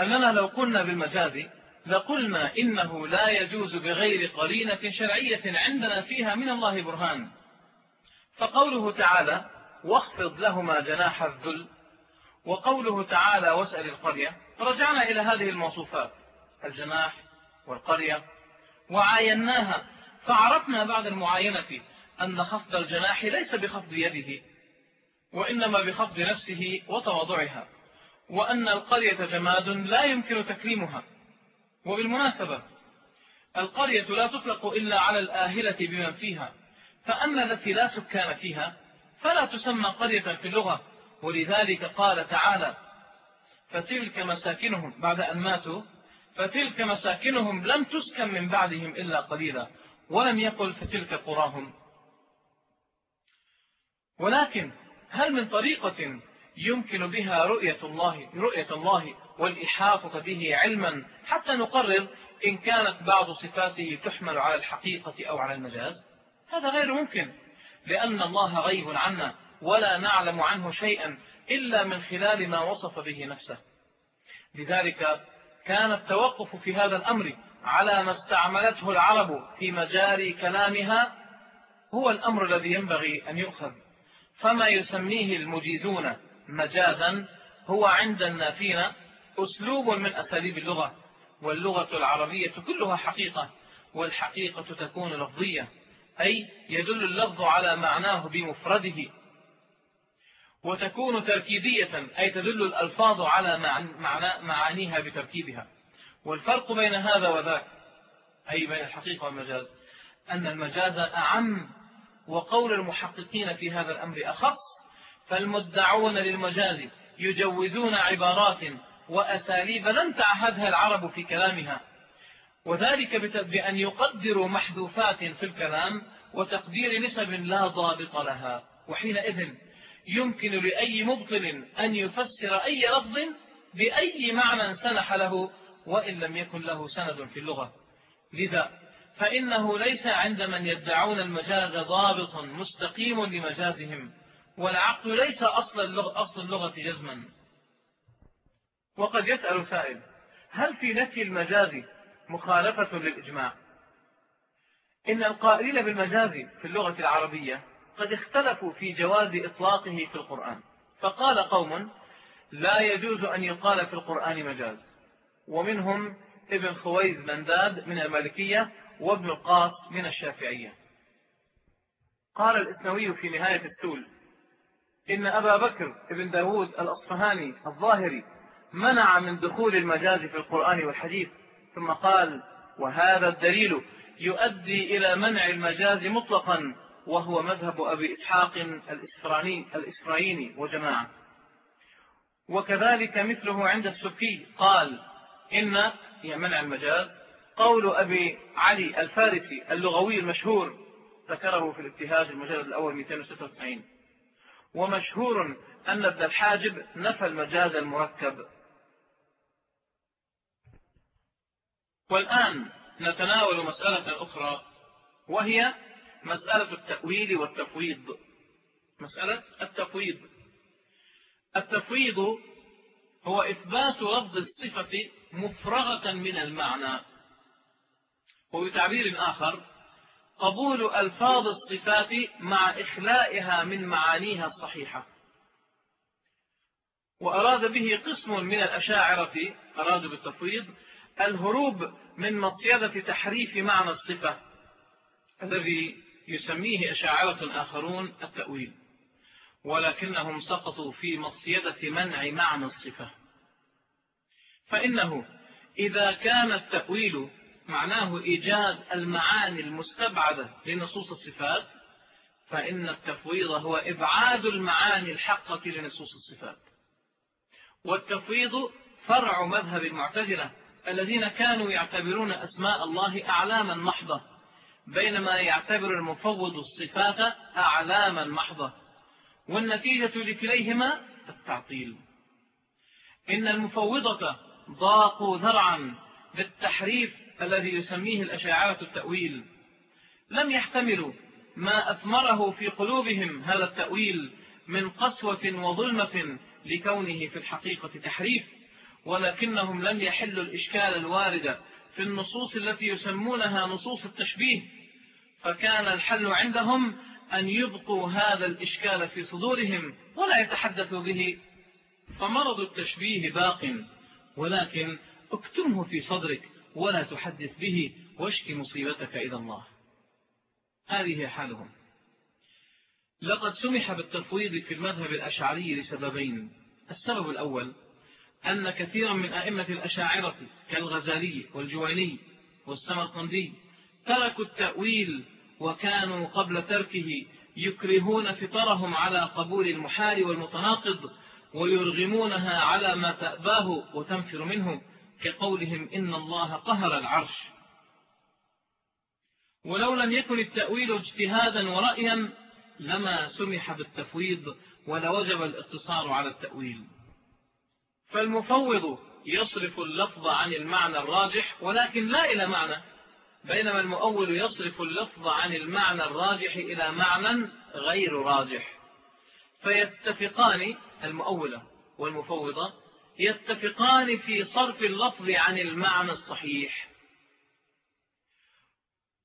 أننا لو قلنا بالمجاز لقلنا إنه لا يجوز بغير قرينة شرعية عندنا فيها من الله برهان. فقوله تعالى واخفض لهما جناح الذل وقوله تعالى واسأل القرية رجعنا إلى هذه الموصوفات الجناح والقرية. وعايناها. فعرفنا بعد المعاينة أن خفض الجناح ليس بخفض يده وإنما بخفض نفسه وتواضعها. وأن القرية جماد لا يمكن تكريمها. وبالمناسبة القرية لا تطلق إلا على الآهلة بمن فيها فأما التي لا سكان فيها فلا تسمى قرية في اللغة. ولذلك قال تعالى فتلك مساكنهم بعد أن ماتوا فتلك مساكنهم لم تسكن من بعدهم إلا قليلا ولم يقل فتلك قراهم. ولكن هل من طريقة يمكن بها رؤية الله, رؤية الله والإحاطة به علما. حتى نقرر إن كانت بعض صفاته تحمل على الحقيقة أو على المجاز. هذا غير ممكن لأن الله غيب عنا ولا نعلم عنه شيئا إلا من خلال ما وصف به نفسه. لذلك كان التوقف في هذا الأمر على ما استعملته العرب في مجاري كلامها هو الأمر الذي ينبغي أن يؤخذ. فما يسميه المجيزون مجازا هو عند النافين أسلوب من أساليب اللغة واللغة العربية كلها حقيقة والحقيقة تكون لفظية أي يدل اللفظ على معناه بمفرده وتكون تركيبية أي تدل الألفاظ على معانيها بتركيبها. والفرق بين هذا وذاك أي بين الحقيقة والمجاز أن المجاز أعم وقول المحققين في هذا الأمر أخص فالمدعون للمجاز يجوزون عبارات وأساليب لم تعهدها العرب في كلامها. وذلك بأن يقدروا محذوفات في الكلام وتقدير نسب لا ضابط لها. وحينئذ يمكن لأي مبطل أن يفسر أي لفظ بأي معنى سنح له وإن لم يكن له سند في اللغة. لذا فإنه ليس عند من يدعون المجاز ضابط مستقيم لمجازهم. والعقل ليس أصل اللغة, أصل اللغة جزما. وقد يسأل سائل هل في نفي المجاز مخالفة للإجماع؟ إن القائلين بالمجاز في اللغة العربية قد اختلفوا في جواز إطلاقه في القرآن فقال قوم لا يجوز أن يقال في القرآن مجاز. ومنهم ابن خويز منداد من المالكية وابن القاس من الشافعية. قال الإسنوي في نهاية السول إن أبا بكر ابن داود الأصفهاني الظاهري منع من دخول المجاز في القرآن والحديث ثم قال وهذا الدليل يؤدي إلى منع المجاز مطلقا وهو مذهب أبي إسحاق الإسرائيني وجماعة. وكذلك مثله عند السكي قال إن منع المجاز قول أبي علي الفارسي اللغوي المشهور ذكره في الابتهاج المجلد الأول 296 ومشهور أن ابن الحاجب نفى المجاز المركب. والآن نتناول مسألة أخرى وهي مسألة التأويل والتفويض. مسألة التفويض. التفويض هو إثبات لفظ الصفة مفرغة من المعنى. وبتعبير آخر قبول ألفاظ الصفات مع إخلائها من معانيها الصحيحة. وأراد به قسم من الأشاعرة أرادوا بالتفويض الهروب من مصيدة تحريف معنى الصفة الذي يسميه أشاعرة آخرون التأويل ولكنهم سقطوا في مصيدة منع معنى الصفة. فإنه إذا كان التأويل معناه إيجاد المعاني المستبعدة لنصوص الصفات فإن التفويض هو إبعاد المعاني الحقة لنصوص الصفات. والتفويض فرع مذهب المعتزلة الذين كانوا يعتبرون أسماء الله أعلاما محضة بينما يعتبر المفوض الصفات أعلاما محضة. والنتيجة لكليهما التعطيل. إن المفوضة ضاقوا ذرعا بالتحريف الذي يسميه الأشاعرة التأويل. لم يحتملوا ما أثمره في قلوبهم هذا التأويل من قسوة وظلمة لكونه في الحقيقة تحريف ولكنهم لم يحلوا الإشكال الوارد في النصوص التي يسمونها نصوص التشبيه. فكان الحل عندهم أن يبقوا هذا الإشكال في صدورهم ولا يتحدثوا به. فمرض التشبيه باق ولكن اكتمه في صدرك. ولا تحدث به واشك مصيبتك إلى الله. هذه حالهم. لقد سمح بالتفويض في المذهب الأشعري لسببين. السبب الأول أن كثيرا من أئمة الأشاعرة كالغزالي والجويني والسمرقندي تركوا التأويل وكانوا قبل تركه يكرهون فطرهم على قبول المحال والمتناقض ويرغمونها على ما تأباه وتنفر منه. كقولهم إن الله قهر العرش. ولو لم يكن التأويل اجتهادا ورأيا لما سمح بالتفويض ولوجب الاقتصار على التأويل. فالمفوض يصرف اللفظ عن المعنى الراجح ولكن لا إلى معنى بينما المؤول يصرف اللفظ عن المعنى الراجح إلى معنى غير راجح. فيتفقان المؤولة والمفوضة يتفقان في صرف اللفظ عن المعنى الصحيح.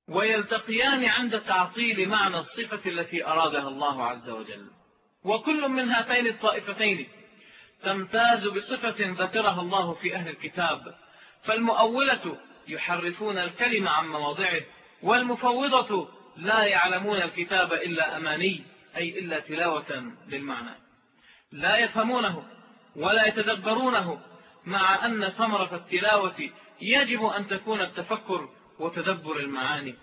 ويلتقيان عند تعطيل معنى الصفة التي أرادها الله عز وجل. وكل من هاتين الطائفتين تمتاز بصفة ذكرها الله في أهل الكتاب. فالمؤولة يحرفون الكلمة عن مواضعه والمفوضة لا يعلمون الكتاب إلا أماني أي إلا تلاوة للمعنى لا يفهمونه ولا يتدبرونه مع أن ثمرة التلاوة يجب أن تكون التفكر وتدبر المعاني.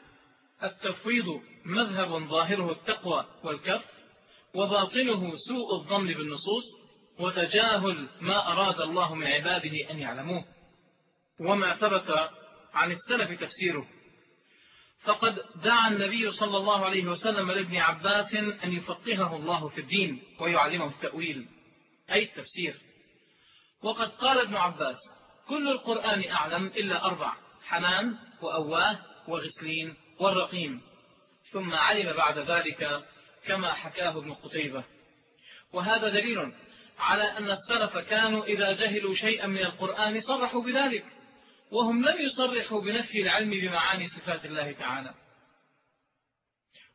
التفويض مذهب ظاهره التقوى والكف وباطنه سوء الظن بالنصوص وتجاهل ما أراد الله من عباده أن يعلموه. وما ثبت عن السلف تفسيره. فقد دعا النبي صلى الله عليه وسلم لابن عباس أن يفقهه الله في الدين ويعلمه التأويل. أي التفسير. وقد قال ابن عباس كل القرآن أعلم إلا أربع حنان وأواه وغسلين والرقيم. ثم علم بعد ذلك كما حكاه ابن قتيبة. وهذا دليل على أن السلف كانوا إذا جهلوا شيئا من القرآن صرحوا بذلك وهم لم يصرحوا بنفي العلم بمعاني صفات الله تعالى.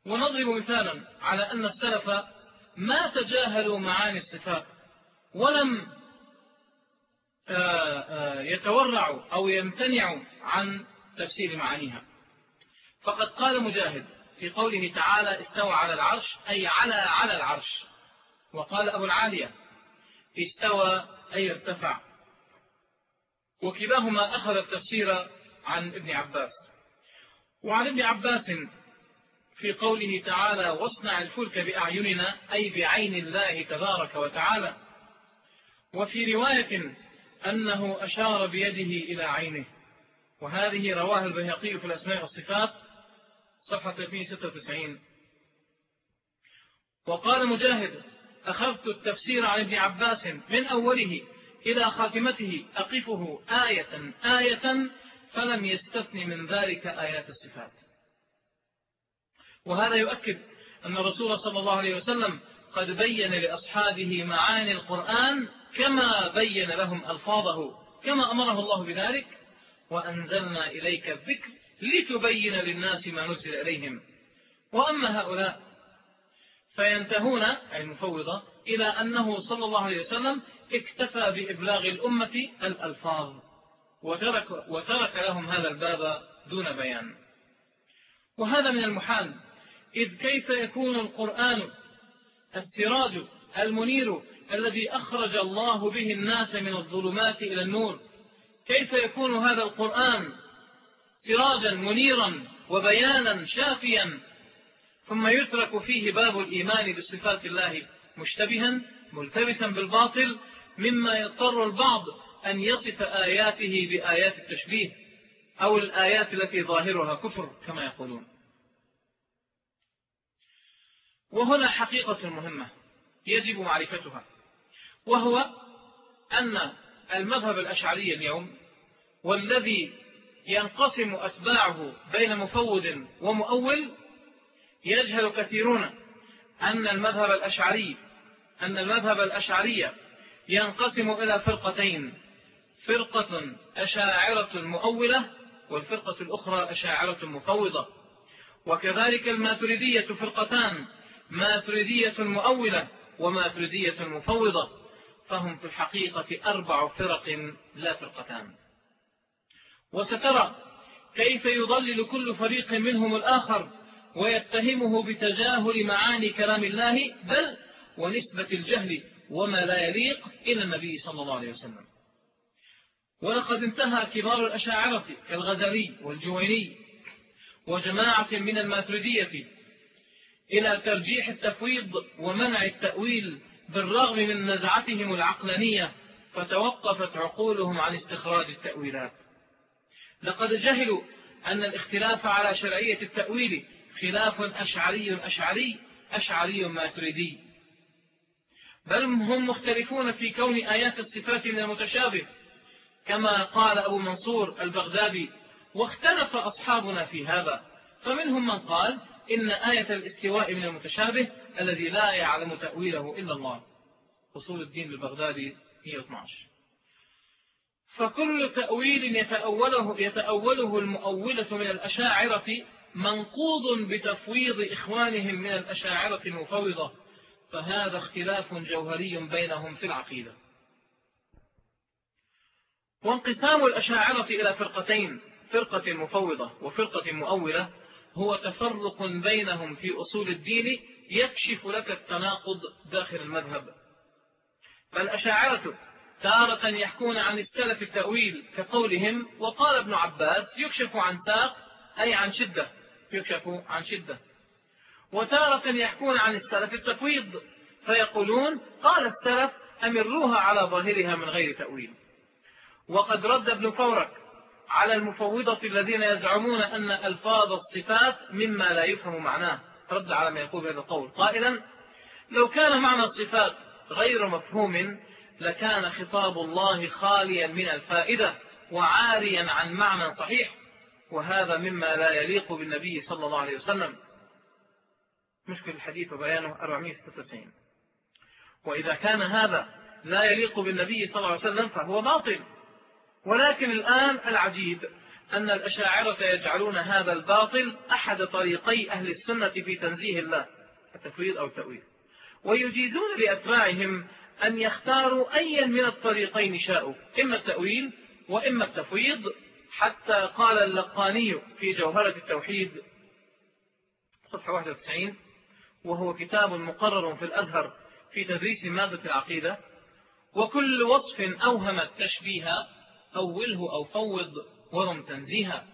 ونضرب مثالا على أن السلف ما تجاهلوا معاني الصفات. ولم آه، آه، يتورعوا أو يمتنعوا عن تفسير معانيها. فقد قال مجاهد في قوله تعالى استوى على العرش أي على على العرش وقال أبو العالية استوى أي ارتفع. وكلاهما أخذ التفسير عن ابن عباس. وعن ابن عباس في قوله تعالى واصنع الفلك بأعيننا أي بعين الله تبارك وتعالى. وفي رواية أنه أشار بيده إلى عينه. وهذه رواه البيهقي في الأسماء والصفات صفحة 396 وقال مجاهد أخذت التفسير عن ابن عباس من أوله إلى خاتمته أقفه آية آية فلم يستثن من ذلك آيات الصفات. وهذا يؤكد أن الرسول صلى الله عليه وسلم قد بين لأصحابه معاني القرآن كما بين لهم ألفاظه كما أمره الله بذلك. وأنزلنا إليك الذكر لتبين للناس ما نزل إليهم. وأما هؤلاء فينتهون أي المفوضة إلى أنه صلى الله عليه وسلم اكتفى بإبلاغ الأمة الألفاظ وترك, وترك لهم هذا الباب دون بيان. وهذا من المحال. إذ كيف يكون القرآن السراج المنير الذي أخرج الله به الناس من الظلمات إلى النور. كيف يكون هذا القرآن سراجا منيرا وبيانا شافيا؟ ثم يترك فيه باب الإيمان بصفات الله مشتبها ملتبسا بالباطل مما يضطر البعض أن يصف آياته بآيات التشبيه أو الآيات التي ظاهرها كفر كما يقولون. وهنا حقيقة مهمة يجب معرفتها وهو أن المذهب الأشعري اليوم والذي ينقسم أتباعه بين مفوض ومؤول يجهل كثيرون أن المذهب الأشعري أن المذهب الأشعري ينقسم إلى فرقتين فرقة أشاعرة مؤولة والفرقة الأخرى أشاعرة مفوضة وكذلك الماتريدية فرقتان ماتريدية مؤولة وماتريدية مفوضة فهم في الحقيقة أربع فرق لا فرقتان. وسترى كيف يضلل كل فريق منهم الآخر ويتهمه بتجاهل معاني كلام الله بل ونسبة الجهل وما لا يليق إلى النبي صلى الله عليه وسلم. ولقد انتهى كبار الأشاعرة كالغزالي والجويني وجماعة من الماتردية إلى ترجيح التفويض ومنع التأويل بالرغم من نزعتهم العقلانية فتوقفت عقولهم عن استخراج التأويلات. لقد جهلوا أن الاختلاف على شرعية التأويل خلاف أشعري أشعري أشعري ماتريدي. بل هم مختلفون في كون آيات الصفات من المتشابه كما قال أبو منصور البغدادي واختلف أصحابنا في هذا فمنهم من قال إن آية الاستواء من المتشابه الذي لا يعلم تأويله إلا الله. أصول الدين البغدادي 112 فكل تأويل يتأوله, يتأوله المؤولة من الأشاعرة منقوض بتفويض إخوانهم من الأشاعرة المفوضة فهذا اختلاف جوهري بينهم في العقيدة. وانقسام الأشاعرة إلى فرقتين فرقة مفوضة وفرقة مؤولة هو تفرق بينهم في أصول الدين يكشف لك التناقض داخل المذهب. فالأشاعرة تارة يحكون عن السلف التأويل كقولهم وقال ابن عباس يكشف عن ساق أي عن شدة يكشف عن شدة. وتارة يحكون عن السلف التفويض فيقولون قال السلف أمروها على ظاهرها من غير تأويل. وقد رد ابن فورك على المفوضة الذين يزعمون أن ألفاظ الصفات مما لا يفهم معناه. رد على ما يقول هذا القول. قائلا لو كان معنى الصفات غير مفهوم لكان خطاب الله خاليا من الفائدة وعاريا عن معنى صحيح. وهذا مما لا يليق بالنبي صلى الله عليه وسلم. مشكل الحديث وبيانه 496 وإذا كان هذا لا يليق بالنبي صلى الله عليه وسلم فهو باطل. ولكن الآن العجيب أن الأشاعرة يجعلون هذا الباطل أحد طريقي أهل السنة في تنزيه الله التفويض أو التأويل. ويجيزون لأتباعهم أن يختاروا أيا من الطريقين شاءوا إما التأويل وإما التفويض. حتى قال اللقاني في جوهرة التوحيد صفحة 91 وهو كتاب مقرر في الأزهر في تدريس مادة العقيدة وكل وصف أوهم التشبيه أوله أو فوض ورم تنزيها.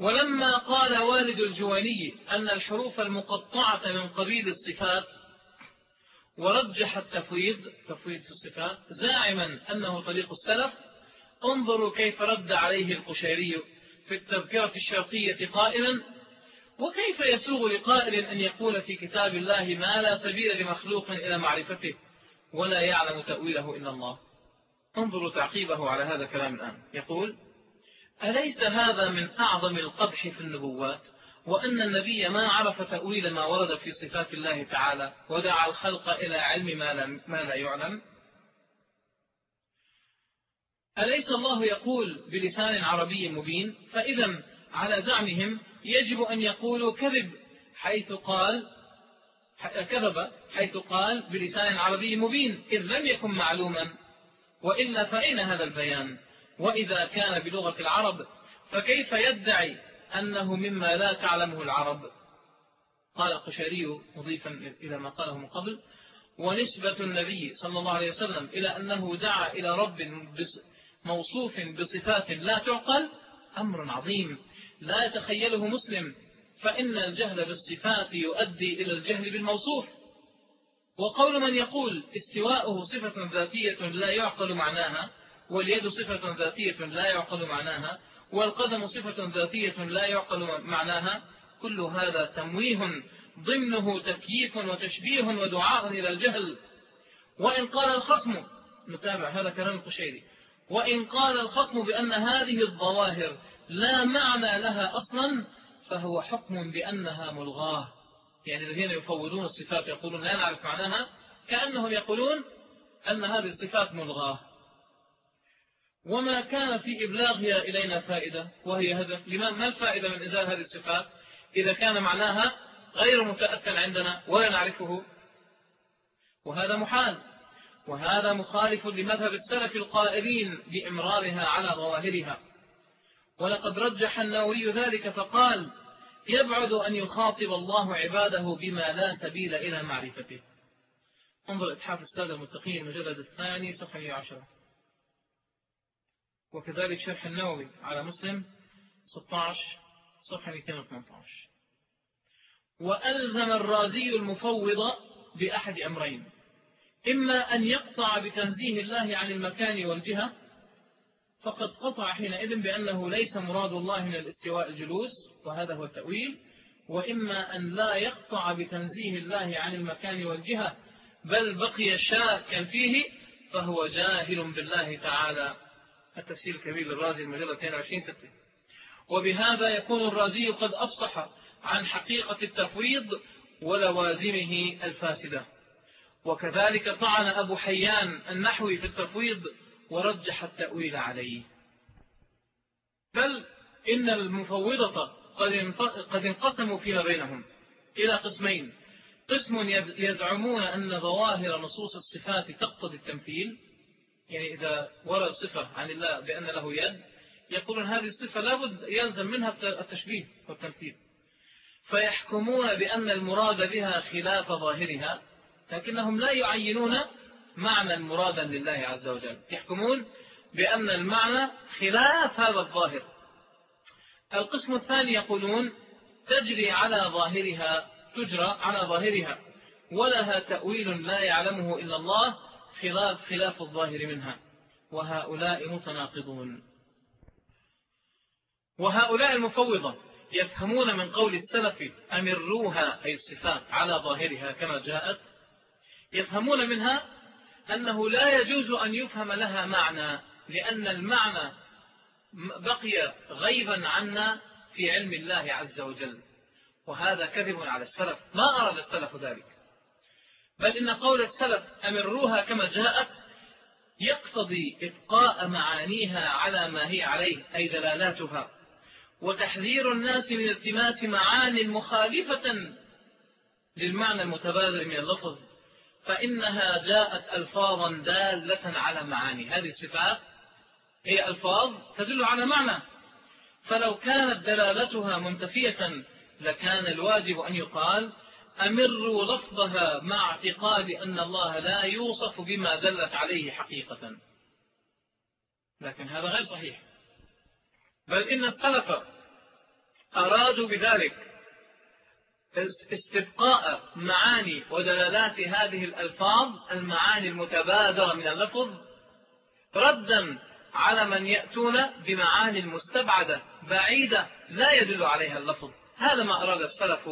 ولما قال والد الجواني أن الحروف المقطعة من قبيل الصفات ورجح التفويض تفويض في الصفات زاعما أنه طريق السلف انظروا كيف رد عليه القشيري في التذكرة الشرقية قائلا وكيف يسوغ لقائل أن يقول في كتاب الله ما لا سبيل لمخلوق إلى معرفته ولا يعلم تأويله إلا الله؟ انظروا تعقيبه على هذا الكلام الآن. يقول أليس هذا من أعظم القدح في النبوات؟ وأن النبي ما عرف تأويل ما ورد في صفات الله تعالى ودعا الخلق إلى علم ما لا, ما لا يعلم؟ أليس الله يقول بلسان عربي مبين؟ فإذا على زعمهم يجب أن يقولوا كذب حيث قال كذب حيث قال بلسان عربي مبين إذ لم يكن معلوما. وإلا فأين هذا البيان؟ وإذا كان بلغة العرب فكيف يدعي أنه مما لا تعلمه العرب؟ قال القشيري مضيفا إلى ما قاله من قبل ونسبة النبي صلى الله عليه وسلم إلى أنه دعا إلى رب موصوف بصفات لا تعقل أمر عظيم. لا يتخيله مسلم فإن الجهل بالصفات يؤدي إلى الجهل بالموصوف. وقول من يقول استواءه صفة ذاتية لا يعقل معناها واليد صفة ذاتية لا يعقل معناها والقدم صفة ذاتية لا يعقل معناها كل هذا تمويه ضمنه تكييف وتشبيه ودعاء إلى الجهل. وإن قال الخصم نتابع هذا كلام القشيري. وإن قال الخصم بأن هذه الظواهر لا معنى لها أصلا فهو حكم بأنها ملغاة. يعني الذين يفوضون الصفات يقولون لا نعرف معناها كأنهم يقولون أن هذه الصفات ملغاة. وما كان في إبلاغها إلينا فائدة وهي هدف. لما ما الفائدة من إزالة هذه الصفات؟ إذا كان معناها غير متأكد عندنا ولا نعرفه. وهذا محال. وهذا مخالف لمذهب السلف القائلين بإمرارها على ظواهرها. ولقد رجح النووي ذلك فقال يبعد أن يخاطب الله عباده بما لا سبيل إلى معرفته. انظر إتحاف السادة المتقين المجلد الثاني صفحة 110 وكذلك شرح النووي على مسلم 16 صفحة 218 وألزم الرازي المفوض بأحد أمرين. إما أن يقطع بتنزيه الله عن المكان والجهة فقد قطع حينئذ بأنه ليس مراد الله من الاستواء الجلوس وهذا هو التأويل وإما أن لا يقطع بتنزيه الله عن المكان والجهة بل بقي شاكا فيه فهو جاهل بالله تعالى. التفسير الكبير للرازي المجلة 22 ستة. وبهذا يكون الرازي قد أفصح عن حقيقة التفويض ولوازمه الفاسدة. وكذلك طعن أبو حيان النحوي في التفويض ورجح التأويل عليه. بل إن المفوضة قد انقسموا فيما بينهم إلى قسمين. قسم يزعمون أن ظواهر نصوص الصفات تقتضي التمثيل يعني إذا ورد صفة عن الله بأن له يد يقولون هذه الصفة لابد يلزم منها التشبيه والتمثيل. فيحكمون بأن المراد بها خلاف ظاهرها لكنهم لا يعينون معنى مرادا لله عز وجل. يحكمون بأن المعنى خلاف هذا الظاهر. القسم الثاني يقولون تجري على ظاهرها تجرى على ظاهرها ولها تأويل لا يعلمه إلا الله خلاف خلاف الظاهر منها. وهؤلاء متناقضون. وهؤلاء المفوضة يفهمون من قول السلف أمروها أي الصفات على ظاهرها كما جاءت يفهمون منها أنه لا يجوز أن يفهم لها معنى لأن المعنى بقي غيبا عنا في علم الله عز وجل. وهذا كذب على السلف. ما أراد السلف ذلك. بل إن قول السلف أمروها كما جاءت يقتضي إبقاء معانيها على ما هي عليه أي دلالاتها. وتحذير الناس من التماس معان مخالفة للمعنى المتبادل من اللفظ فإنها جاءت ألفاظا دالة على معاني. هذه الصفات هي ألفاظ تدل على معنى. فلو كانت دلالتها منتفية لكان الواجب أن يقال أمروا لفظها مع اعتقاد أن الله لا يوصف بما دلت عليه حقيقة. لكن هذا غير صحيح. بل إن السلف أرادوا بذلك. استبقاء معاني ودلالات هذه الألفاظ المعاني المتبادرة من اللفظ ردا على من يأتون بمعاني المستبعدة بعيدة لا يدل عليها اللفظ. هذا ما أراد السلف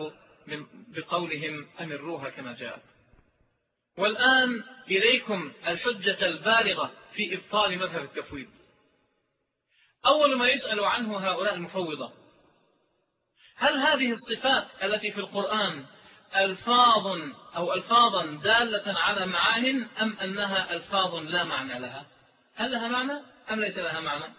بقولهم أمروها كما جاءت. والآن إليكم الحجة البالغة في إبطال مذهب التفويض. أول ما يسأل عنه هؤلاء المفوضة هل هذه الصفات التي في القرآن ألفاظ أو ألفاظا دالة على معان أم أنها ألفاظ لا معنى لها؟ هل لها معنى؟ أم ليس لها معنى؟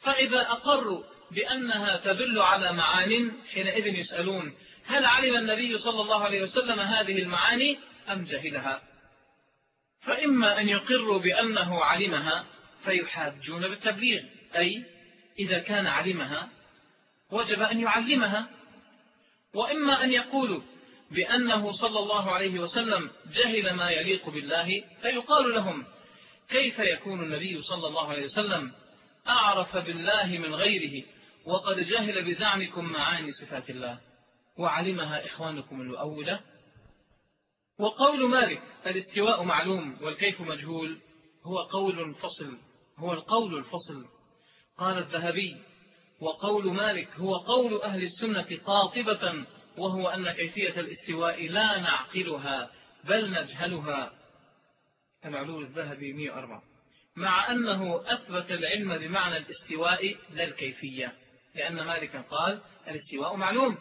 فإذا أقروا بأنها تدل على معان حينئذ يسألون هل علم النبي صلى الله عليه وسلم هذه المعاني أم جهلها؟ فإما أن يقروا بأنه علمها فيحاجون بالتبليغ أي إذا كان علمها وجب أن يعلمها. وإما أن يقولوا بأنه صلى الله عليه وسلم جهل ما يليق بالله فيقال لهم كيف يكون النبي صلى الله عليه وسلم أعرف بالله من غيره وقد جهل بزعمكم معاني صفات الله؟ وعلمها إخوانكم المؤولة وقول مالك الاستواء معلوم والكيف مجهول هو قول فصل هو القول الفصل. قال الذهبي وقول مالك هو قول أهل السنة قاطبة وهو أن كيفية الاستواء لا نعقلها بل نجهلها. المعلول الذهبي 104 مع أنه أثبت العلم بمعنى الاستواء لا الكيفية لأن مالكا قال الاستواء معلوم.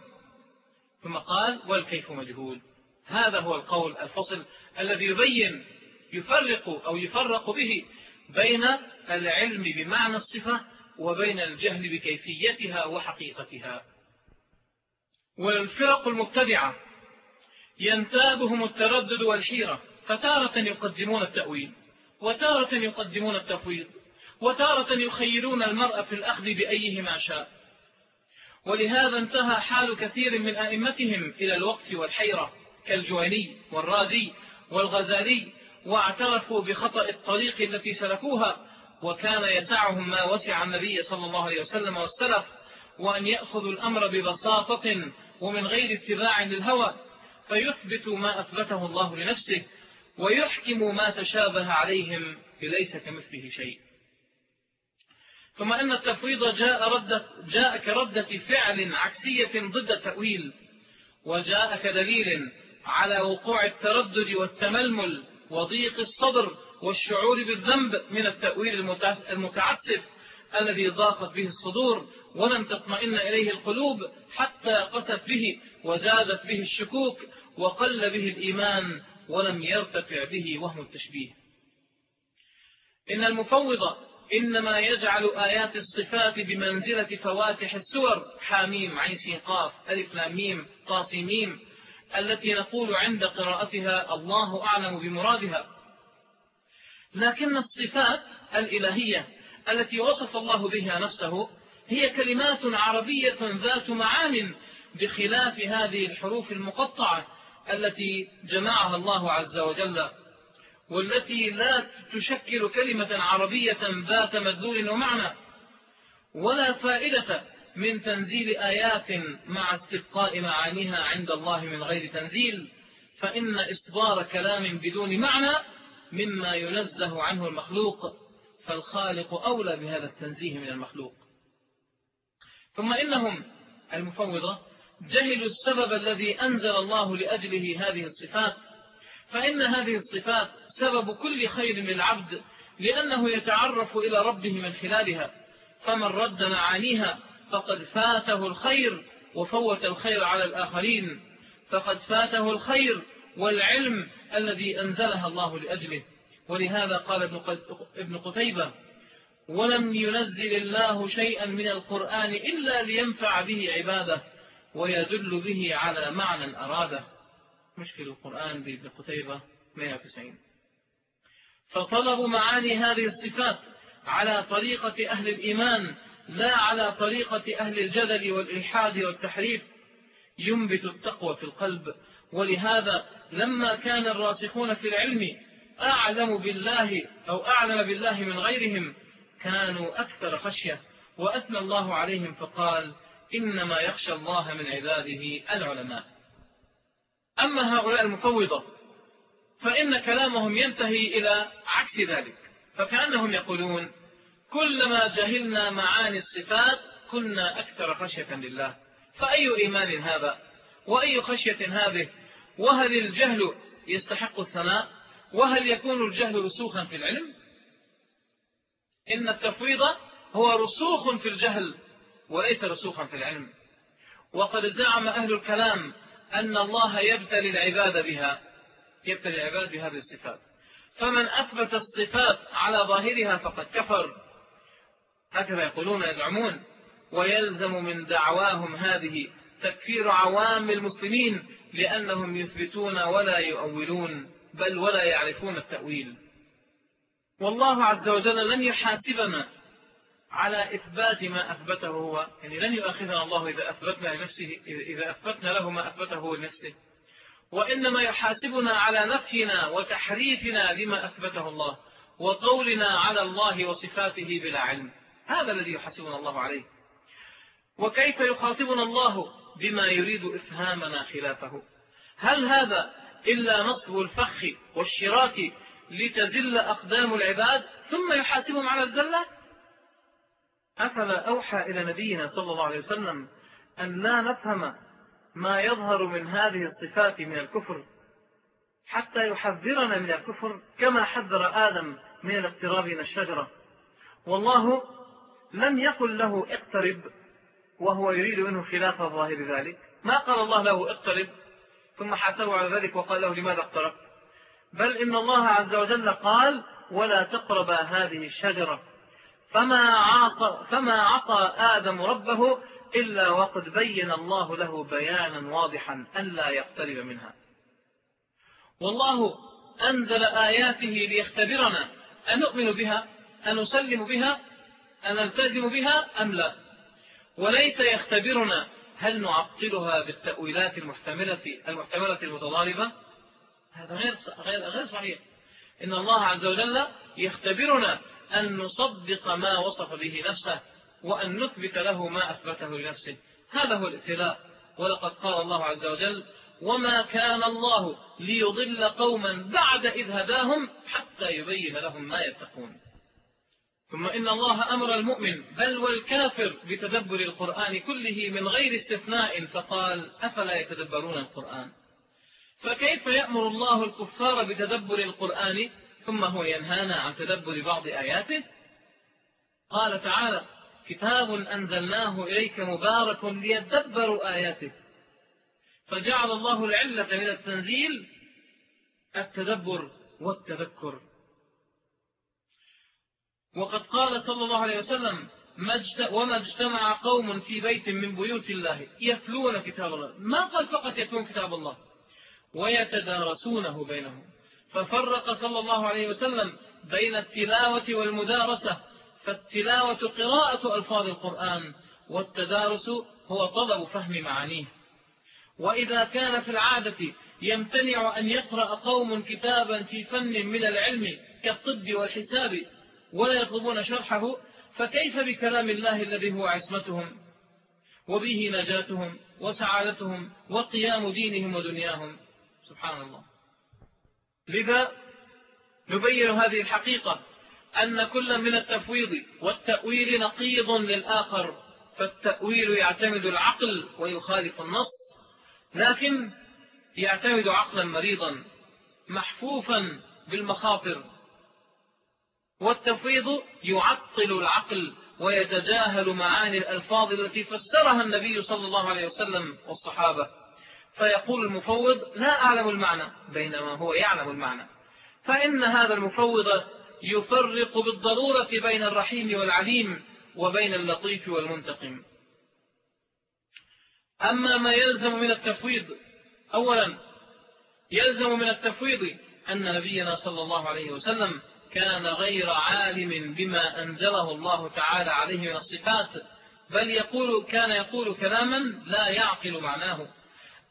ثم قال والكيف مجهول. هذا هو القول الفصل الذي يبين يفرق أو يفرق به بين العلم بمعنى الصفة وبين الجهل بكيفيتها وحقيقتها. والفرق المبتدعة ينتابهم التردد والحيرة. فتارة يقدمون التأويل وتارة يقدمون التفويض وتارة يخيرون المرء في الأخذ بأيهما شاء. ولهذا انتهى حال كثير من أئمتهم إلى الوقف والحيرة كالجويني والرازي والغزالي واعترفوا بخطأ الطريق التي سلكوها وكان يسعهم ما وسع النبي صلى الله عليه وسلم والسلف وأن يأخذوا الأمر ببساطة ومن غير اتباع للهوى فيثبتوا ما أثبته الله لنفسه ويحكموا ما تشابه عليهم ليس كمثله شيء. ثم أن التفويض جاء, ردة جاء كردة فعل عكسية ضد التأويل وجاء كدليل على وقوع التردد والتململ وضيق الصدر والشعور بالذنب من التأويل المتعسف الذي ضاقت به الصدور ولم تطمئن إليه القلوب حتى قست به وزادت به الشكوك وقل به الإيمان ولم يرتفع به وهم التشبيه. إن المفوض إنما يجعل آيات الصفات بمنزلة فواتح السور حاميم عين سيقاف ألف لاميم طاسيميم التي نقول عند قراءتها الله أعلم بمرادها. لكن الصفات الإلهية التي وصف الله بها نفسه هي كلمات عربية ذات معان بخلاف هذه الحروف المقطعة. التي جمعها الله عز وجل والتي لا تشكل كلمة عربية ذات مدلول ومعنى ولا فائدة من تنزيل آيات مع استبقاء معانيها عند الله من غير تنزيل فإن إصدار كلام بدون معنى مما ينزه عنه المخلوق فالخالق أولى بهذا التنزيه من المخلوق. ثم إنهم المفوضة جهلوا السبب الذي أنزل الله لأجله هذه الصفات فإن هذه الصفات سبب كل خير للعبد لأنه يتعرف إلى ربه من خلالها. فمن رد معانيها فقد فاته الخير وفوت الخير على الآخرين. فقد فاته الخير والعلم الذي أنزلها الله لأجله. ولهذا قال ابن قتيبة ولم ينزل الله شيئا من القرآن إلا لينفع به عباده. ويدل به على معنى أراده مشكل القرآن لابن قتيبة 190 فطلب معاني هذه الصفات على طريقة أهل الإيمان لا على طريقة أهل الجدل والإلحاد والتحريف. ينبت التقوى في القلب. ولهذا لما كان الراسخون في العلم أعلم بالله أو أعلم بالله من غيرهم كانوا أكثر خشية. وأثنى الله عليهم فقال إنما يخشى الله من عباده العلماء. أما هؤلاء المفوضة فإن كلامهم ينتهي إلى عكس ذلك. فكأنهم يقولون كلما جهلنا معاني الصفات كنا أكثر خشية لله. فأي إيمان هذا؟ وأي خشية هذه؟ وهل الجهل يستحق الثناء؟ وهل يكون الجهل رسوخا في العلم؟ إن التفويض هو رسوخ في الجهل وليس رسوخا في العلم. وقد زعم أهل الكلام أن الله يبتلي العباد بها يبتلي العباد بهذه الصفات. فمن أثبت الصفات على ظاهرها فقد كفر. هكذا يقولون يزعمون. ويلزم من دعواهم هذه تكفير عوام المسلمين لأنهم يثبتون ولا يؤولون بل ولا يعرفون التأويل. والله عز وجل لن يحاسبنا على إثبات ما أثبته هو. يعني لن يؤاخذنا الله إذا أثبتنا, لنفسه إذا أثبتنا له ما أثبته لنفسه. وإنما يحاسبنا على نفينا وتحريفنا لما أثبته الله وقولنا على الله وصفاته بلا علم هذا الذي يحاسبنا الله عليه. وكيف يخاطبنا الله بما يريد إفهامنا خلافه؟ هل هذا إلا نصب الفخ والشراك لتزل أقدام العباد ثم يحاسبهم على الزلة أفلا أوحى إلى نبينا صلى الله عليه وسلم أن لا نفهم ما يظهر من هذه الصفات من الكفر حتى يحذرنا من الكفر كما حذر آدم من الاقتراب من الشجرة. والله لم يقل له اقترب وهو يريد منه خلاف ظاهر ذلك. ما قال الله له اقترب؟ ثم حاسبه على ذلك وقال له لماذا اقتربت؟ بل إن الله عز وجل قال ولا تقربا هذه الشجرة. فما عصى, فما عصى آدم ربه إلا وقد بين الله له بيانا واضحا أن لا يقترب منها. والله أنزل آياته ليختبرنا. أنؤمن بها؟ أنسلم بها؟ أنلتزم بها أم لا؟ وليس يختبرنا. هل نعطلها بالتأويلات المحتملة المحتملة المتضاربة؟ هذا غير غير صحيح. إن الله عز وجل يختبرنا أن نصدق ما وصف به نفسه وأن نثبت له ما أثبته لنفسه. هذا هو الابتلاء. ولقد قال الله عز وجل وما كان الله ليضل قوما بعد إذ هداهم حتى يبين لهم ما يتقون ثم إن الله أمر المؤمن بل والكافر بتدبر القرآن كله من غير استثناء فقال أفلا يتدبرون القرآن؟ فكيف يأمر الله الكفار بتدبر القرآن ثم هو ينهانا عن تدبر بعض آياته. قال تعالى كتاب أنزلناه إليك مبارك ليتدبروا آياته فجعل الله العلة من التنزيل التدبر والتذكر. وقد قال صلى الله عليه وسلم وما اجتمع قوم في بيت من بيوت الله يتلون كتاب الله. ما قال فقط يتلون كتاب الله؟ ويتدارسونه بينهم. ففرق صلى الله عليه وسلم بين التلاوة والمدارسة فالتلاوة قراءة ألفاظ القرآن والتدارس هو طلب فهم معانيه. وإذا كان في العادة يمتنع أن يقرأ قوم كتابا في فن من العلم كالطب والحساب ولا يطلبون شرحه فكيف بكلام الله الذي هو عصمتهم؟ وبه نجاتهم وسعادتهم وقيام دينهم ودنياهم؟ سبحان الله. لذا نبين هذه الحقيقة أن كل من التفويض والتأويل نقيض للآخر فالتأويل يعتمد العقل ويخالف النص لكن يعتمد عقلا مريضا محفوفا بالمخاطر. والتفويض يعطل العقل ويتجاهل معاني الألفاظ التي فسرها النبي صلى الله عليه وسلم والصحابة. فيقول المفوض لا أعلم المعنى بينما هو يعلم المعنى. فإن هذا المفوض يفرق بالضرورة بين الرحيم والعليم وبين اللطيف والمنتقم. أما ما يلزم من التفويض أولا يلزم من التفويض أن نبينا صلى الله عليه وسلم كان غير عالم بما أنزله الله تعالى عليه من الصفات بل يقول كان يقول كلاما لا يعقل معناه.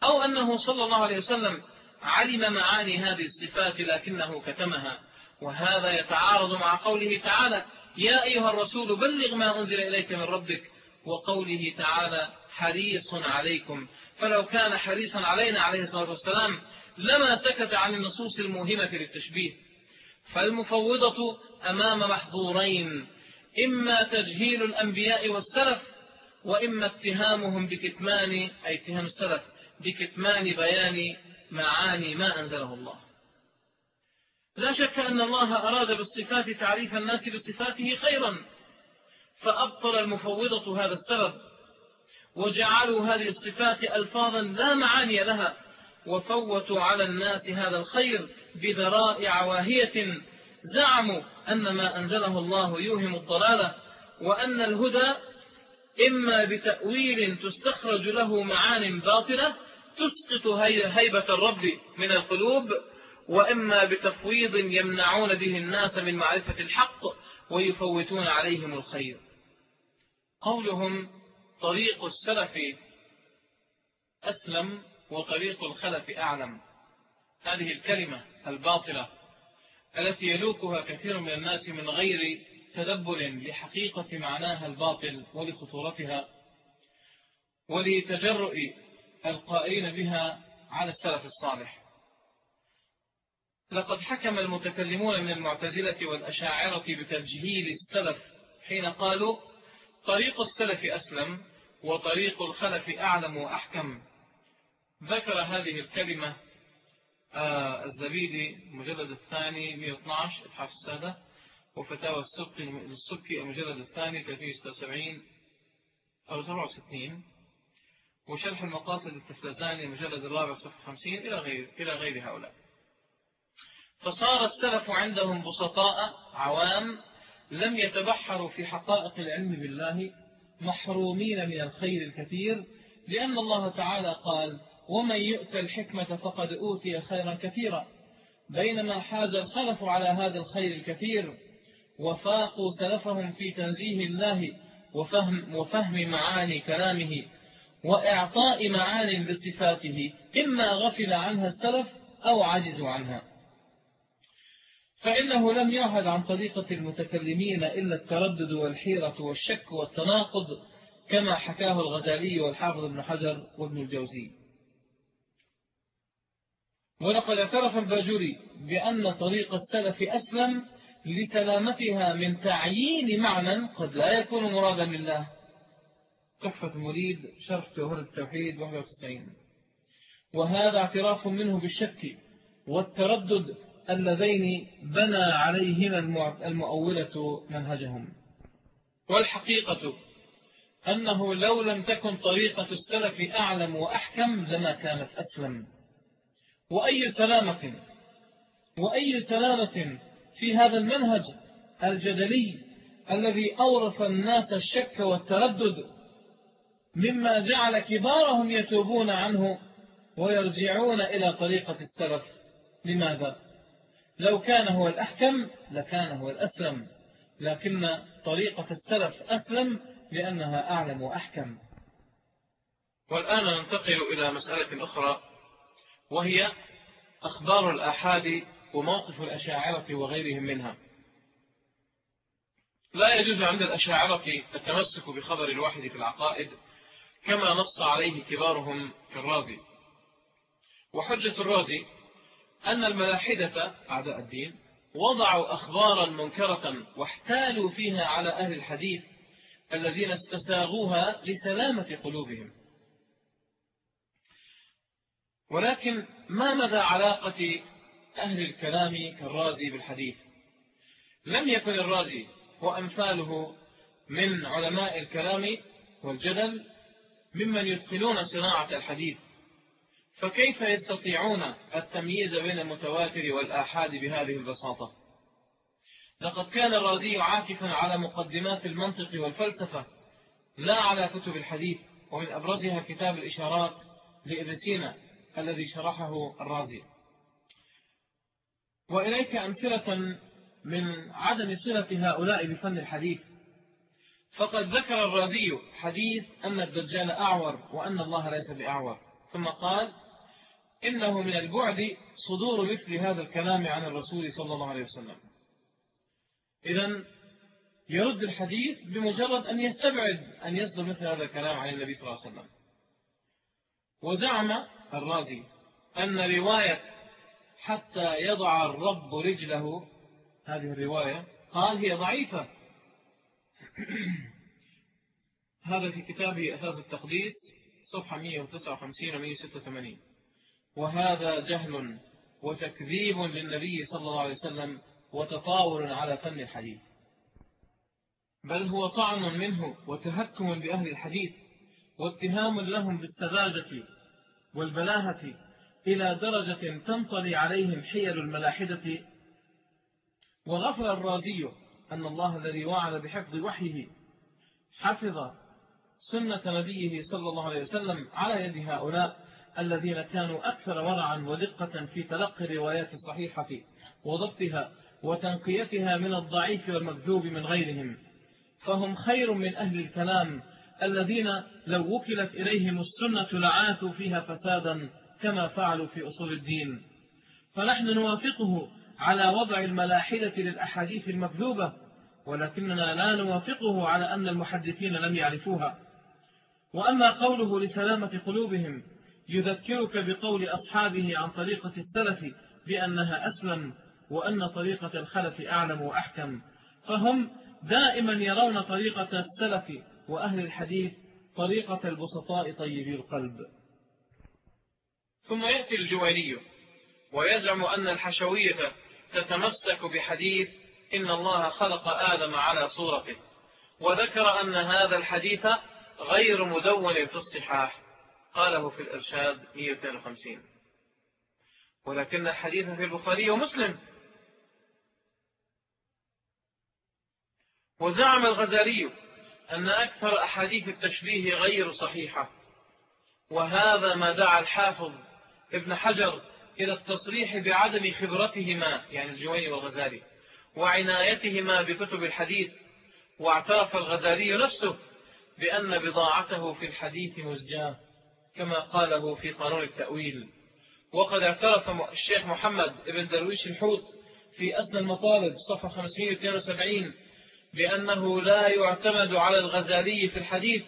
أو أنه صلى الله عليه وسلم علم معاني هذه الصفات لكنه كتمها. وهذا يتعارض مع قوله تعالى يا أيها الرسول بلغ ما أنزل إليك من ربك. وقوله تعالى حريص عليكم. فلو كان حريصا علينا عليه الصلاة والسلام لما سكت عن النصوص الموهمة للتشبيه. فالمفوضة أمام محظورين إما تجهيل الأنبياء والسلف وإما اتهامهم بكتمان أي اتهام السلف. بكتمان بيان معاني ما أنزله الله. لا شك أن الله أراد بالصفات تعريف الناس بصفاته خيرا فأبطل المفوضة هذا السبب وجعلوا هذه الصفات ألفاظا لا معاني لها وفوتوا على الناس هذا الخير بذرائع واهية. زعموا أن ما أنزله الله يوهم الضلالة وأن الهدى إما بتأويل تستخرج له معان باطلة تسقط هيبة الرب من القلوب وإما بتفويض يمنعون به الناس من معرفة الحق ويفوتون عليهم الخير. قولهم طريق السلف أسلم وطريق الخلف أعلم. هذه الكلمة الباطلة التي يلوكها كثير من الناس من غير تدبر لحقيقة معناها الباطل ولخطورتها ولتجرؤ القائلين بها على السلف الصالح. لقد حكم المتكلمون من المعتزلة والأشاعرة بتجهيل السلف حين قالوا طريق السلف أسلم وطريق الخلف أعلم وأحكم ذكر هذه الكلمة آه الزبيدي المجلد الثاني 112 إتحاف السادة وفتاوى السبكي المجلد الثاني 376 أو 67 وشرح المقاصد التفتزاني المجلد الرابع صفحة 50 إلى غير, إلى غير هؤلاء. فصار السلف عندهم بسطاء عوام لم يتبحروا في حقائق العلم بالله محرومين من الخير الكثير لأن الله تعالى قال ومن يؤت الحكمة فقد أوتي خيرا كثيرا. بينما حاز الخلف على هذا الخير الكثير وفاقوا سلفهم في تنزيه الله وفهم, وفهم معاني كلامه. وإعطاء معان بصفاته إما غفل عنها السلف أو عجزوا عنها. فإنه لم يعهد عن طريقة المتكلمين إلا التردد والحيرة والشك والتناقض كما حكاه الغزالي والحافظ ابن حجر وابن الجوزي. ولقد اعترف الباجوري بأن طريق السلف أسلم لسلامتها من تعيين معنى قد لا يكون مرادا لله. تحفة المريد شرح جوهر التوحيد 91 وهذا اعتراف منه بالشك والتردد اللذين بنى عليهما المؤولة منهجهم. والحقيقة أنه لو لم تكن طريقة السلف أعلم وأحكم لما كانت أسلم. وأي سلامة وأي سلامة في هذا المنهج الجدلي الذي أورث الناس الشك والتردد مما جعل كبارهم يتوبون عنه ويرجعون إلى طريقة السلف. لماذا؟ لو كان هو الأحكم لكان هو الأسلم. لكن طريقة السلف أسلم لأنها أعلم وأحكم. والآن ننتقل إلى مسألة أخرى وهي أخبار الآحاد وموقف الأشاعرة وغيرهم منها. لا يجوز عند الأشاعرة التمسك بخبر الواحد في العقائد كما نص عليه كبارهم في الرازي. وحجة الرازي أن الملاحدة أعداء الدين وضعوا أخبارا منكرة واحتالوا فيها على أهل الحديث الذين استساغوها لسلامة قلوبهم. ولكن ما مدى علاقة أهل الكلام كالرازي بالحديث؟ لم يكن الرازي وأمثاله من علماء الكلام والجدل ممن يدخلون صناعة الحديث. فكيف يستطيعون التمييز بين المتواتر والآحاد بهذه البساطة؟ لقد كان الرازي عاكفا على مقدمات المنطق والفلسفة لا على كتب الحديث ومن أبرزها كتاب الإشارات لإبن سينا الذي شرحه الرازي. وإليك أمثلة من عدم صلة هؤلاء بفن الحديث. فقد ذكر الرازي حديث أن الدجال أعور وأن الله ليس بأعور. ثم قال إنه من البعد صدور مثل هذا الكلام عن الرسول صلى الله عليه وسلم. إذا يرد الحديث بمجرد أن يستبعد أن يصدر مثل هذا الكلام عن النبي صلى الله عليه وسلم. وزعم الرازي أن رواية حتى يضع الرب رجله هذه الرواية قال هي ضعيفة. هذا في كتابه أساس التقديس صفحة 159 و 186 وهذا جهل وتكذيب للنبي صلى الله عليه وسلم وتطاول على فن الحديث. بل هو طعن منه وتهكم بأهل الحديث واتهام لهم بالسذاجة والبلاهة إلى درجة تنطلي عليهم حيل الملاحدة. وغفل الرازي أن الله الذي وعد بحفظ وحيه حفظ سنة نبيه صلى الله عليه وسلم على يد هؤلاء الذين كانوا أكثر ورعا ودقة في تلقي الروايات الصحيحة وضبطها وتنقيتها من الضعيف والمكذوب من غيرهم. فهم خير من أهل الكلام الذين لو وكلت إليهم السنة لعاثوا فيها فسادا كما فعلوا في أصول الدين. فنحن نوافقه على وضع الملاحدة للأحاديث المكذوبة ولكننا لا نوافقه على أن المحدثين لم يعرفوها. وأما قوله لسلامة قلوبهم يذكرك بقول أصحابه عن طريقة السلف بأنها أسلم وأن طريقة الخلف أعلم وأحكم. فهم دائما يرون طريقة السلف وأهل الحديث طريقة البسطاء طيبي القلب. ثم يأتي الجواني ويزعم أن الحشوية تتمسك بحديث إن الله خلق آدم على صورته وذكر أن هذا الحديث غير مدون في الصحاح. قاله في الإرشاد 152 ولكن الحديث في البخاري ومسلم. وزعم الغزالي أن أكثر أحاديث التشبيه غير صحيحة وهذا ما دعا الحافظ ابن حجر إلى التصريح بعدم خبرتهما يعني الجويني والغزالي وعنايتهما بكتب الحديث. واعترف الغزالي نفسه بأن بضاعته في الحديث مزجاة كما قاله في قانون التأويل. وقد اعترف الشيخ محمد ابن درويش الحوت في أسنى المطالب صفحة 572 بأنه لا يعتمد على الغزالي في الحديث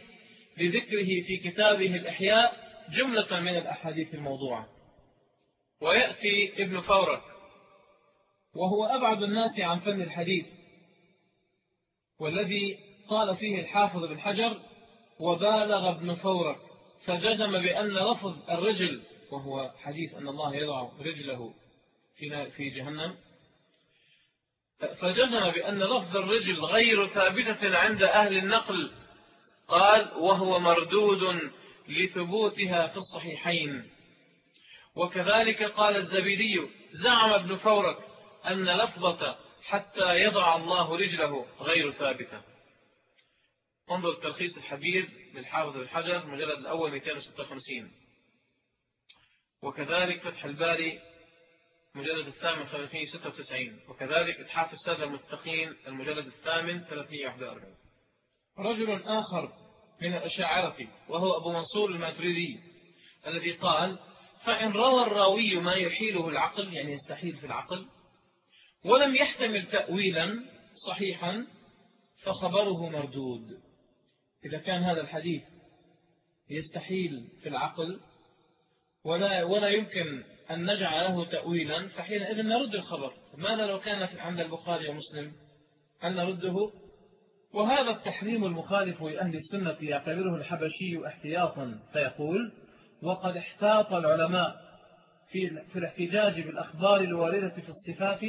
لذكره في كتابه الإحياء جملة من الأحاديث الموضوعة. ويأتي ابن فورك وهو أبعد الناس عن فن الحديث والذي قال فيه الحافظ بن حجر وبالغ ابن فورك فجزم بأن لفظ الرجل وهو حديث أن الله يضع رجله في جهنم فجزم بأن لفظ الرجل غير ثابتة عند أهل النقل. قال وهو مردود لثبوتها في الصحيحين. وكذلك قال الزبيدي زعم ابن فورك أن لفظة حتى يضع الله رجله غير ثابتة. انظر تلخيص الحبيب للحافظ الحجر مجلد الأول 256 وكذلك فتح الباري مجلد الثامن 396 وكذلك إتحاف السادة المتقين المجلد الثامن 341 رجل آخر من الأشاعرة وهو أبو منصور الماتريدي الذي قال فإن روى الراوي ما يحيله العقل يعني يستحيل في العقل ولم يحتمل تأويلا صحيحا فخبره مردود. إذا كان هذا الحديث يستحيل في العقل ولا, ولا يمكن أن نجعل له تأويلا فحينئذ نرد الخبر. ماذا لو كان عند البخاري ومسلم؟ أن نرده؟ وهذا التحريم المخالف لأهل السنة يعتبره الحبشي احتياطا فيقول وقد احتاط العلماء في, الاحتجاج بالأخبار الواردة في الصفات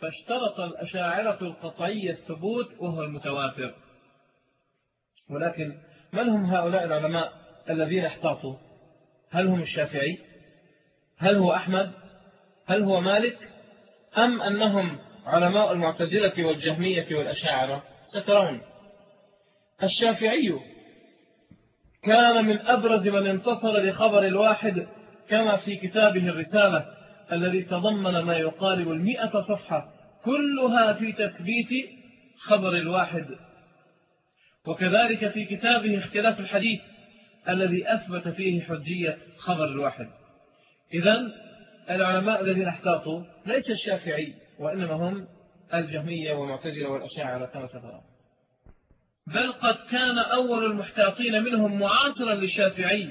فاشترط الأشاعرة القطعي الثبوت وهو المتواتر. ولكن من هم هؤلاء العلماء الذين احتاطوا؟ هل هم الشافعي؟ هل هو أحمد؟ هل هو مالك؟ أم أنهم علماء المعتزلة والجهمية والأشاعرة؟ سترون. الشافعي كان من أبرز من انتصر لخبر الواحد كما في كتابه الرسالة الذي تضمن ما يقارب المئة صفحة كلها في تثبيت خبر الواحد. وكذلك في كتابه اختلاف الحديث الذي أثبت فيه حجية خبر الواحد. إذا العلماء الذين احتاطوا ليس الشافعي وإنما هم الجهمية والمعتزلة والأشاعرة كما سترى بل قد كان أول المحتاطين منهم معاصرا للشافعي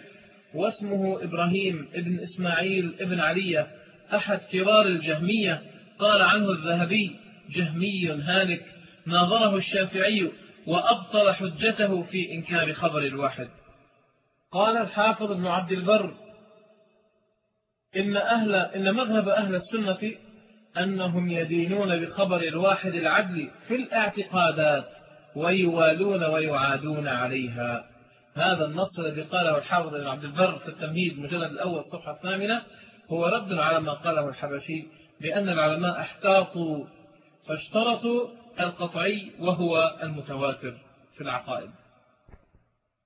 واسمه إبراهيم ابن إسماعيل ابن علية أحد كبار الجهمية. قال عنه الذهبي جهمي هالك ناظره الشافعي وأبطل حجته في إنكار خبر الواحد. قال الحافظ ابن عبد البر إن, أهل إن مذهب أهل السنة أنهم يدينون بخبر الواحد العدل في الاعتقادات ويوالون ويعادون عليها. هذا النص الذي قاله الحافظ ابن عبد البر في التمهيد مجلد الأول صفحة الثامنة هو رد على ما قاله الحبشي بأن العلماء احتاطوا فاشترطوا القطعي وهو المتواتر في العقائد.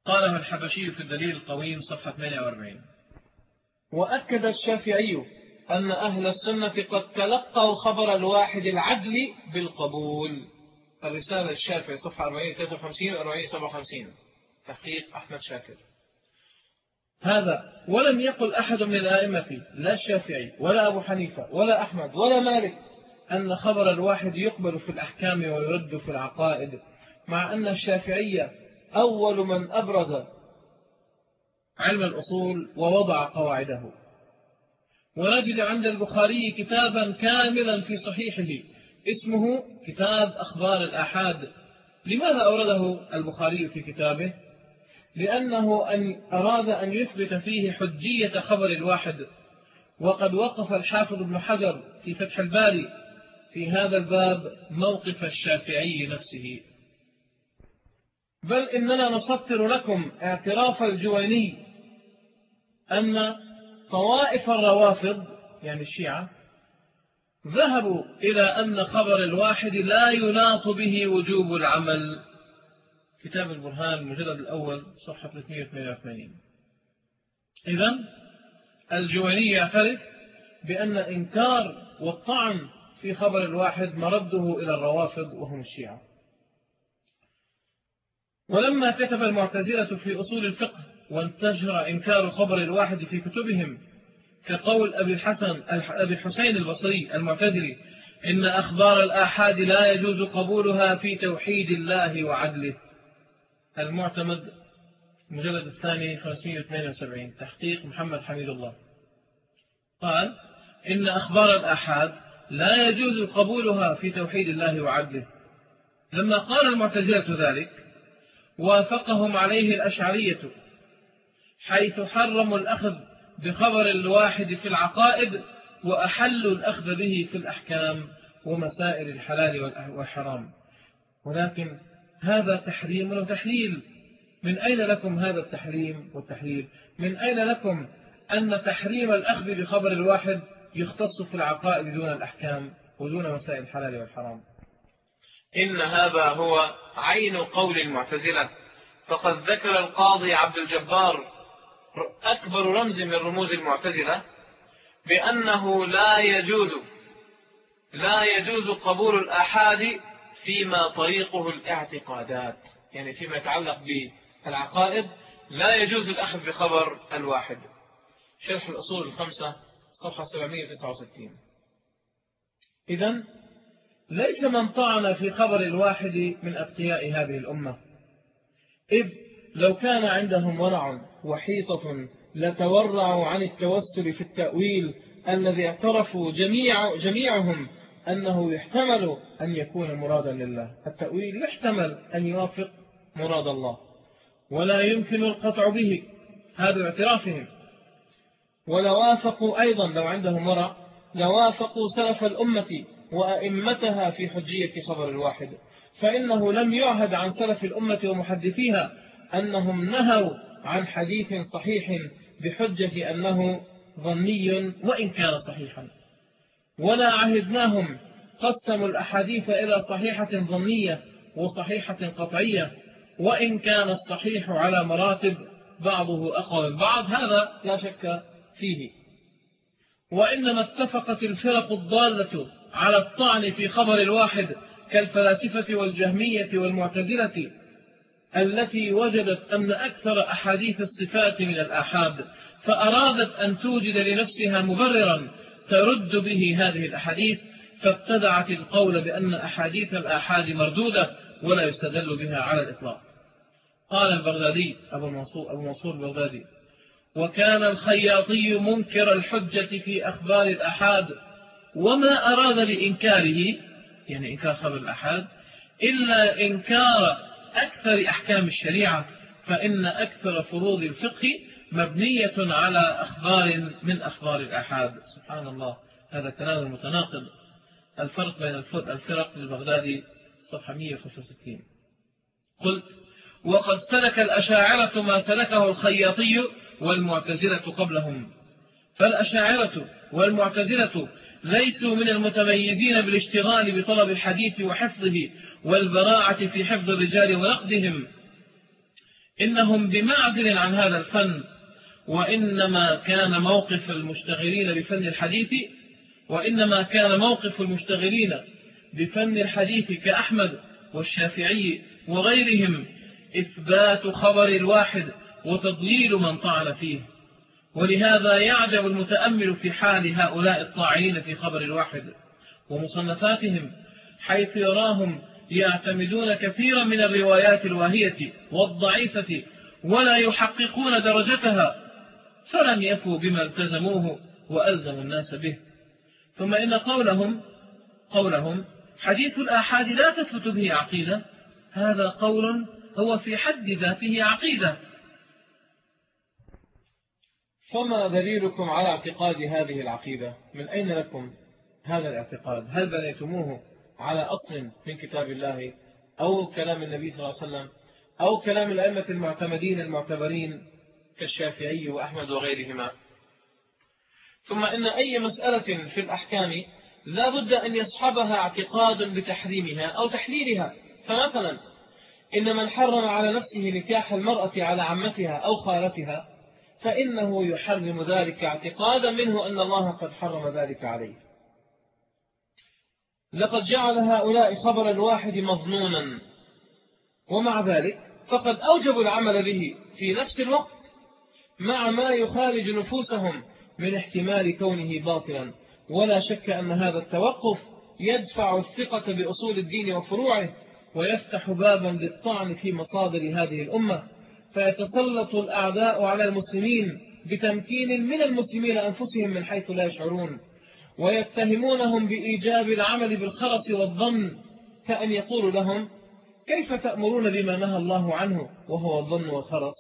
قاله الحبشي في الدليل القويم صفحة 48 وأكد الشافعي أن أهل السنة قد تلقوا خبر الواحد العدل بالقبول. الرسالة الشافعي صفحة 40 53 40 57 تحقيق أحمد شاكر. هذا ولم يقل أحد من الآئمة لا الشافعي ولا أبو حنيفة ولا أحمد ولا مالك أن خبر الواحد يقبل في الأحكام ويرد في العقائد مع أن الشافعية أول من أبرز علم الأصول ووضع قواعده. ونجد عند البخاري كتابا كاملا في صحيحه اسمه كتاب أخبار الآحاد. لماذا أورده البخاري في كتابه؟ لأنه أن أراد أن يثبت فيه حجية خبر الواحد. وقد وقف الحافظ ابن حجر في فتح الباري في هذا الباب موقف الشافعي نفسه. بل إننا نسطر لكم اعتراف الجويني أن طوائف الروافض يعني الشيعة ذهبوا إلى أن خبر الواحد لا يناط به وجوب العمل. كتاب البرهان المجلد الأول صفحة 382 إذا الجويني يعترف بأن إنكار والطعن في خبر الواحد مرده إلى الروافض وهم الشيعة. ولما كتب المعتزلة في أصول الفقه وانتشر إنكار خبر الواحد في كتبهم كقول أبي الحسن أبي الحسين البصري المعتزلي إن أخبار الآحاد لا يجوز قبولها في توحيد الله وعدله. المعتمد المجلد الثاني 572 تحقيق محمد حميد الله. قال إن أخبار الآحاد لا يجوز قبولها في توحيد الله وعدله. لما قال المعتزلة ذلك وافقهم عليه الأشعرية حيث حرموا الأخذ بخبر الواحد في العقائد وأحلوا الأخذ به في الأحكام ومسائل الحلال والحرام. ولكن هذا تحريم وتحليل. من أين لكم هذا التحريم والتحليل؟ من أين لكم أن تحريم الأخذ بخبر الواحد يختص في العقائد دون الأحكام ودون مسائل الحلال والحرام؟ إن هذا هو عين قول المعتزلة. فقد ذكر القاضي عبد الجبار أكبر رمز من رموز المعتزلة بأنه لا يجوز لا يجوز قبول الأحاد فيما طريقه الاعتقادات. يعني فيما يتعلق بالعقائد لا يجوز الأخذ بخبر الواحد. شرح الأصول الخمسة صفحة 769 إذا ليس من طعن في خبر الواحد من أتقياء هذه الأمة. إذ لو كان عندهم ورع وحيطة لتورعوا عن التوسل في التأويل الذي اعترفوا جميع جميعهم أنه يحتمل أن يكون مرادا لله. التأويل يحتمل أن يوافق مراد الله. ولا يمكن القطع به. هذا اعترافهم. ولوافقوا أيضا لو عندهم ورع لوافقوا سلف الأمة وأئمتها في حجية خبر الواحد. فإنه لم يعهد عن سلف الأمة ومحدثيها أنهم نهوا عن حديث صحيح بحجة أنه ظني وإن كان صحيحا. ولا عهدناهم قسموا الأحاديث إلى صحيحة ظنية وصحيحة قطعية وإن كان الصحيح على مراتب بعضه أقوى من بعض هذا لا شك فيه. وإنما اتفقت الفرق الضالة على الطعن في خبر الواحد كالفلاسفة والجهمية والمعتزلة التي وجدت أن أكثر أحاديث الصفات من الآحاد فأرادت أن توجد لنفسها مبررا ترد به هذه الأحاديث فابتدعت القول بأن أحاديث الآحاد مردودة ولا يستدل بها على الإطلاق. قال البغدادي أبو منصور, أبو منصور البغدادي وكان الخياطي منكر الحجة في أخبار الأحاد وما أراد لإنكاره يعني إنكار خبر الأحاد إلا إنكار أكثر أحكام الشريعة فإن أكثر فروض الفقه مبنية على أخبار من أخبار الأحاد. سبحان الله هذا كلام المتناقض. الفرق بين الفرق للبغدادي صفحة 165 قلت وقد سلك الأشاعرة ما سلكه الخياطي والمعتزلة قبلهم. فالأشاعرة والمعتزلة ليسوا من المتميزين بالاشتغال بطلب الحديث وحفظه والبراعة في حفظ الرجال ونقدهم. إنهم بمعزل عن هذا الفن وإنما كان موقف المشتغلين بفن الحديث وإنما كان موقف المشتغلين بفن الحديث كأحمد والشافعي وغيرهم إثبات خبر الواحد وتضليل من طعن فيه. ولهذا يعجب المتأمل في حال هؤلاء الطاعنين في خبر الواحد ومصنفاتهم حيث يراهم يعتمدون كثيرا من الروايات الواهية والضعيفة ولا يحققون درجتها فلم يفوا بما التزموه وألزموا الناس به. ثم إن قولهم قولهم حديث الآحاد لا تثبت به عقيدة هذا قول هو في حد ذاته عقيدة. فما دليلكم على اعتقاد هذه العقيدة؟ من أين لكم هذا الاعتقاد؟ هل بنيتموه؟ على أصل من كتاب الله أو كلام النبي صلى الله عليه وسلم أو كلام الأئمة المعتمدين المعتبرين كالشافعي وأحمد وغيرهما. ثم إن أي مسألة في الأحكام لا بد أن يصحبها اعتقاد بتحريمها أو تحليلها. فمثلا إن من حرم على نفسه نكاح المرأة على عمتها أو خالتها فإنه يحرم ذلك اعتقادا منه أن الله قد حرم ذلك عليه. لقد جعل هؤلاء خبر الواحد مظنونا. ومع ذلك فقد أوجبوا العمل به في نفس الوقت مع ما يخالج نفوسهم من احتمال كونه باطلا. ولا شك أن هذا التوقف يدفع الثقة بأصول الدين وفروعه ويفتح بابا للطعن في مصادر هذه الأمة. فيتسلط الأعداء على المسلمين بتمكين من المسلمين أنفسهم من حيث لا يشعرون. ويتهمونهم بإيجاب العمل بالخرس والظن كأن يقول لهم كيف تأمرون بما نهى الله عنه وهو الظن والخرس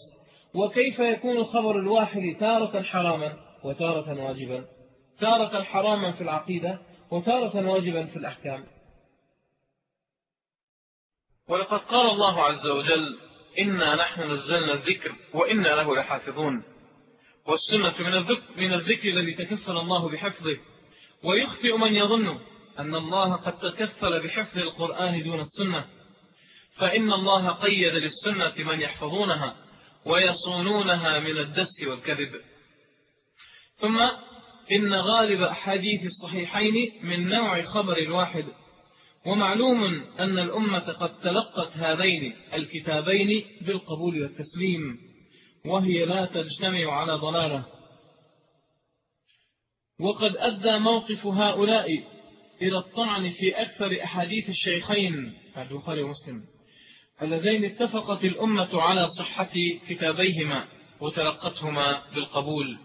وكيف يكون خبر الواحد تارة حراما وتارة واجبا؟ تارة حراما في العقيدة وتارة واجبا في الأحكام. ولقد قال الله عز وجل إنا نحن نزلنا الذكر وإنا له لحافظون. والسنة من الذكر, من الذكر الذي تكفل الله بحفظه ويخطئ من يظن أن الله قد تكفل بحفظ القرآن دون السنة. فإن الله قيد للسنة من يحفظونها ويصونونها من الدس والكذب. ثم إن غالب أحاديث الصحيحين من نوع خبر الواحد ومعلوم أن الأمة قد تلقت هذين الكتابين بالقبول والتسليم وهي لا تجتمع على ضلالة. وقد أدى موقف هؤلاء إلى الطعن في أكثر أحاديث الشيخين البخاري ومسلم اللذين اتفقت الأمة على صحة كتابيهما وتلقتهما بالقبول.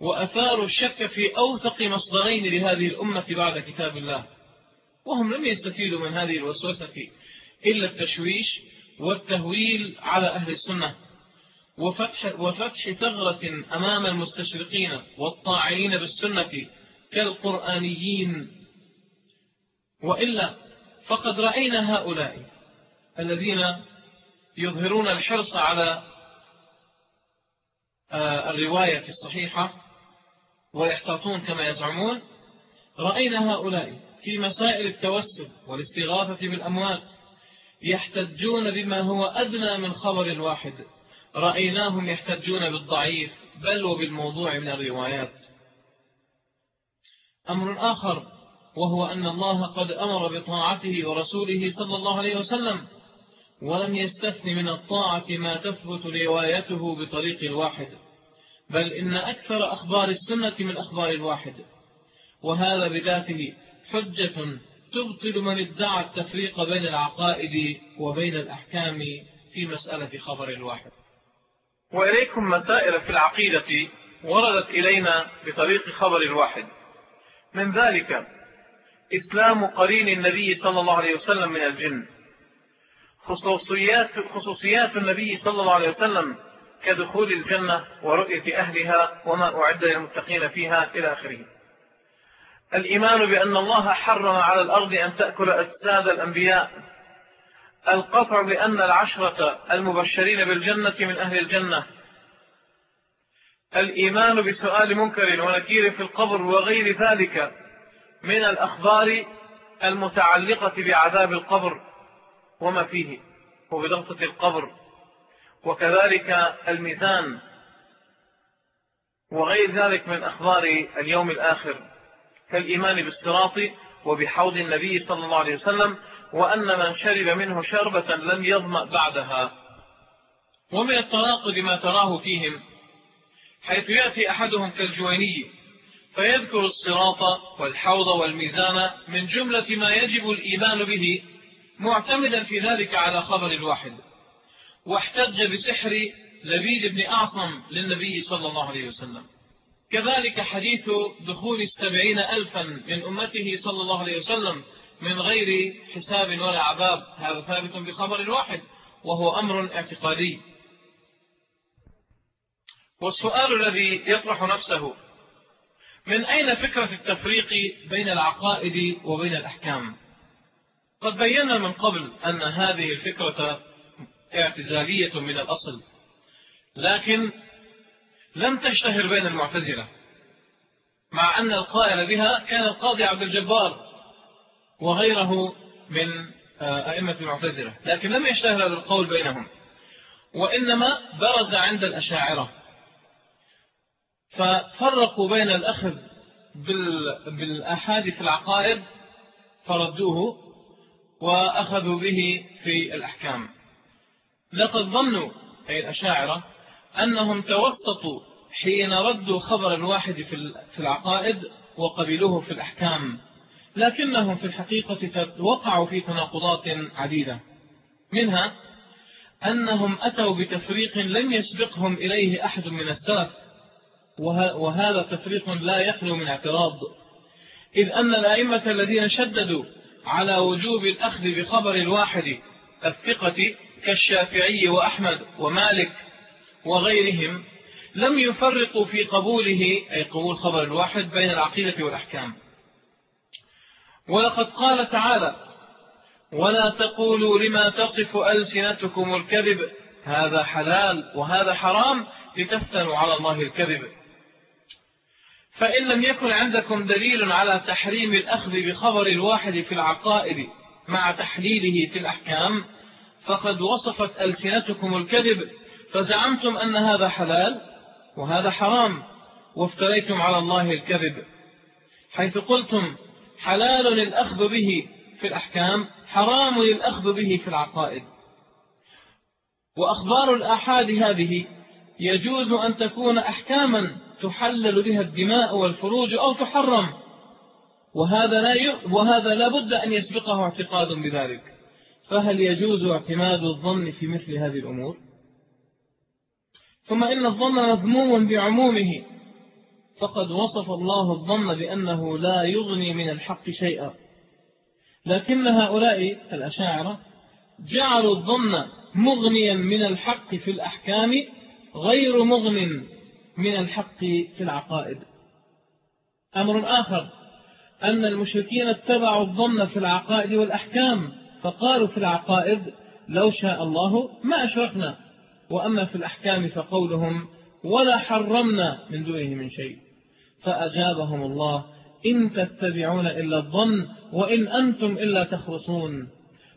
وأثاروا الشك في أوثق مصدرين لهذه الأمة بعد كتاب الله. وهم لم يستفيدوا من هذه الوسوسة إلا التشويش والتهويل على أهل السنة. وفتح, وفتح ثغرة أمام المستشرقين والطاعنين بالسنة كالقرآنيين. وإلا فقد رأينا هؤلاء الذين يظهرون الحرص على آه، الرواية الصحيحة ويحتاطون كما يزعمون. رأينا هؤلاء في مسائل التوسل والاستغاثة بالأموات يحتجون بما هو أدنى من خبر الواحد رأيناهم يحتجون بالضعيف بل وبالموضوع من الروايات. أمر آخر وهو أن الله قد أمر بطاعته ورسوله صلى الله عليه وسلم ولم يستثن من الطاعة ما تثبت روايته بطريق الواحد بل إن أكثر أخبار السنة من أخبار الواحد. وهذا بذاته حجة تبطل من ادعى التفريق بين العقائد وبين الأحكام في مسألة خبر الواحد. وإليكم مسائل في العقيدة وردت إلينا بطريق خبر الواحد من ذلك إسلام قرين النبي صلى الله عليه وسلم من الجن. خصوصيات, خصوصيات النبي صلى الله عليه وسلم كدخول الجنة ورؤية أهلها وما أعد للمتقين فيها إلى آخره. الإيمان بأن الله حرم على الأرض أن تأكل أجساد الأنبياء القطع بأن العشرة المبشرين بالجنة من أهل الجنة. الإيمان بسؤال منكر ونكير في القبر وغير ذلك من الأخبار المتعلقة بعذاب القبر وما فيه وبضغطة القبر وكذلك الميزان وغير ذلك من أخبار اليوم الآخر. كالإيمان بالصراط وبحوض النبي صلى الله عليه وسلم وأن من شرب منه شربة لم يظمأ بعدها. ومن التناقض ما تراه فيهم حيث يأتي أحدهم كالجويني فيذكر الصراط والحوض والميزان من جملة ما يجب الإيمان به معتمدا في ذلك على خبر الواحد واحتج بسحر لبيد بن أعصم للنبي صلى الله عليه وسلم. كذلك حديث دخول السبعين ألفا من أمته صلى الله عليه وسلم من غير حساب ولا عذاب هذا ثابت بخبر الواحد وهو أمر اعتقادي. والسؤال الذي يطرح نفسه من أين فكرة التفريق بين العقائد وبين الأحكام؟ قد بينا من قبل أن هذه الفكرة اعتزالية من الأصل لكن لم تشتهر بين المعتزلة مع أن القائل بها كان القاضي عبد الجبار. وغيره من آه، أئمة المعتزلة. لكن لم يشتهر هذا القول بينهم. وإنما برز عند الأشاعرة. ففرقوا بين الأخذ بالأحاد في العقائد فردوه وأخذوا به في الأحكام. لقد ظنوا أي الأشاعرة أنهم توسطوا حين ردوا خبر الواحد في العقائد وقبلوه في الأحكام. لكنهم في الحقيقة وقعوا في تناقضات عديدة. منها أنهم أتوا بتفريق لم يسبقهم إليه أحد من السلف وهذا تفريق لا يخلو من اعتراض. إذ أن الأئمة الذين شددوا على وجوب الأخذ بخبر الواحد الثقة كالشافعي وأحمد ومالك وغيرهم لم يفرقوا في قبوله أي قبول خبر الواحد بين العقيدة والأحكام. ولقد قال تعالى ولا تقولوا لما تصف ألسنتكم الكذب هذا حلال وهذا حرام لتفتنوا على الله الكذب. فإن لم يكن عندكم دليل على تحريم الأخذ بخبر الواحد في العقائد مع تحليله في الأحكام فقد وصفت ألسنتكم الكذب فزعمتم أن هذا حلال وهذا حرام وافتريتم على الله الكذب. حيث قلتم حلال الأخذ به في الأحكام حرام الأخذ به في العقائد. وأخبار الآحاد هذه يجوز أن تكون أحكاما تحلل بها الدماء والفروج أو تحرم. وهذا لا, ي... وهذا لا بد أن يسبقه اعتقاد بذلك. فهل يجوز اعتماد الظن في مثل هذه الأمور؟ ثم إن الظن مذموم بعمومه. فقد وصف الله الظن بأنه لا يغني من الحق شيئا. لكن هؤلاء الأشاعرة جعلوا الظن مغنيا من الحق في الأحكام غير مغن من الحق في العقائد. أمر آخر أن المشركين اتبعوا الظن في العقائد والأحكام فقالوا في العقائد لو شاء الله ما أشركنا وأما في الأحكام فقولهم ولا حرمنا من دونه من شيء. فأجابهم الله إن تتبعون إلا الظن وإن أنتم إلا تخرصون.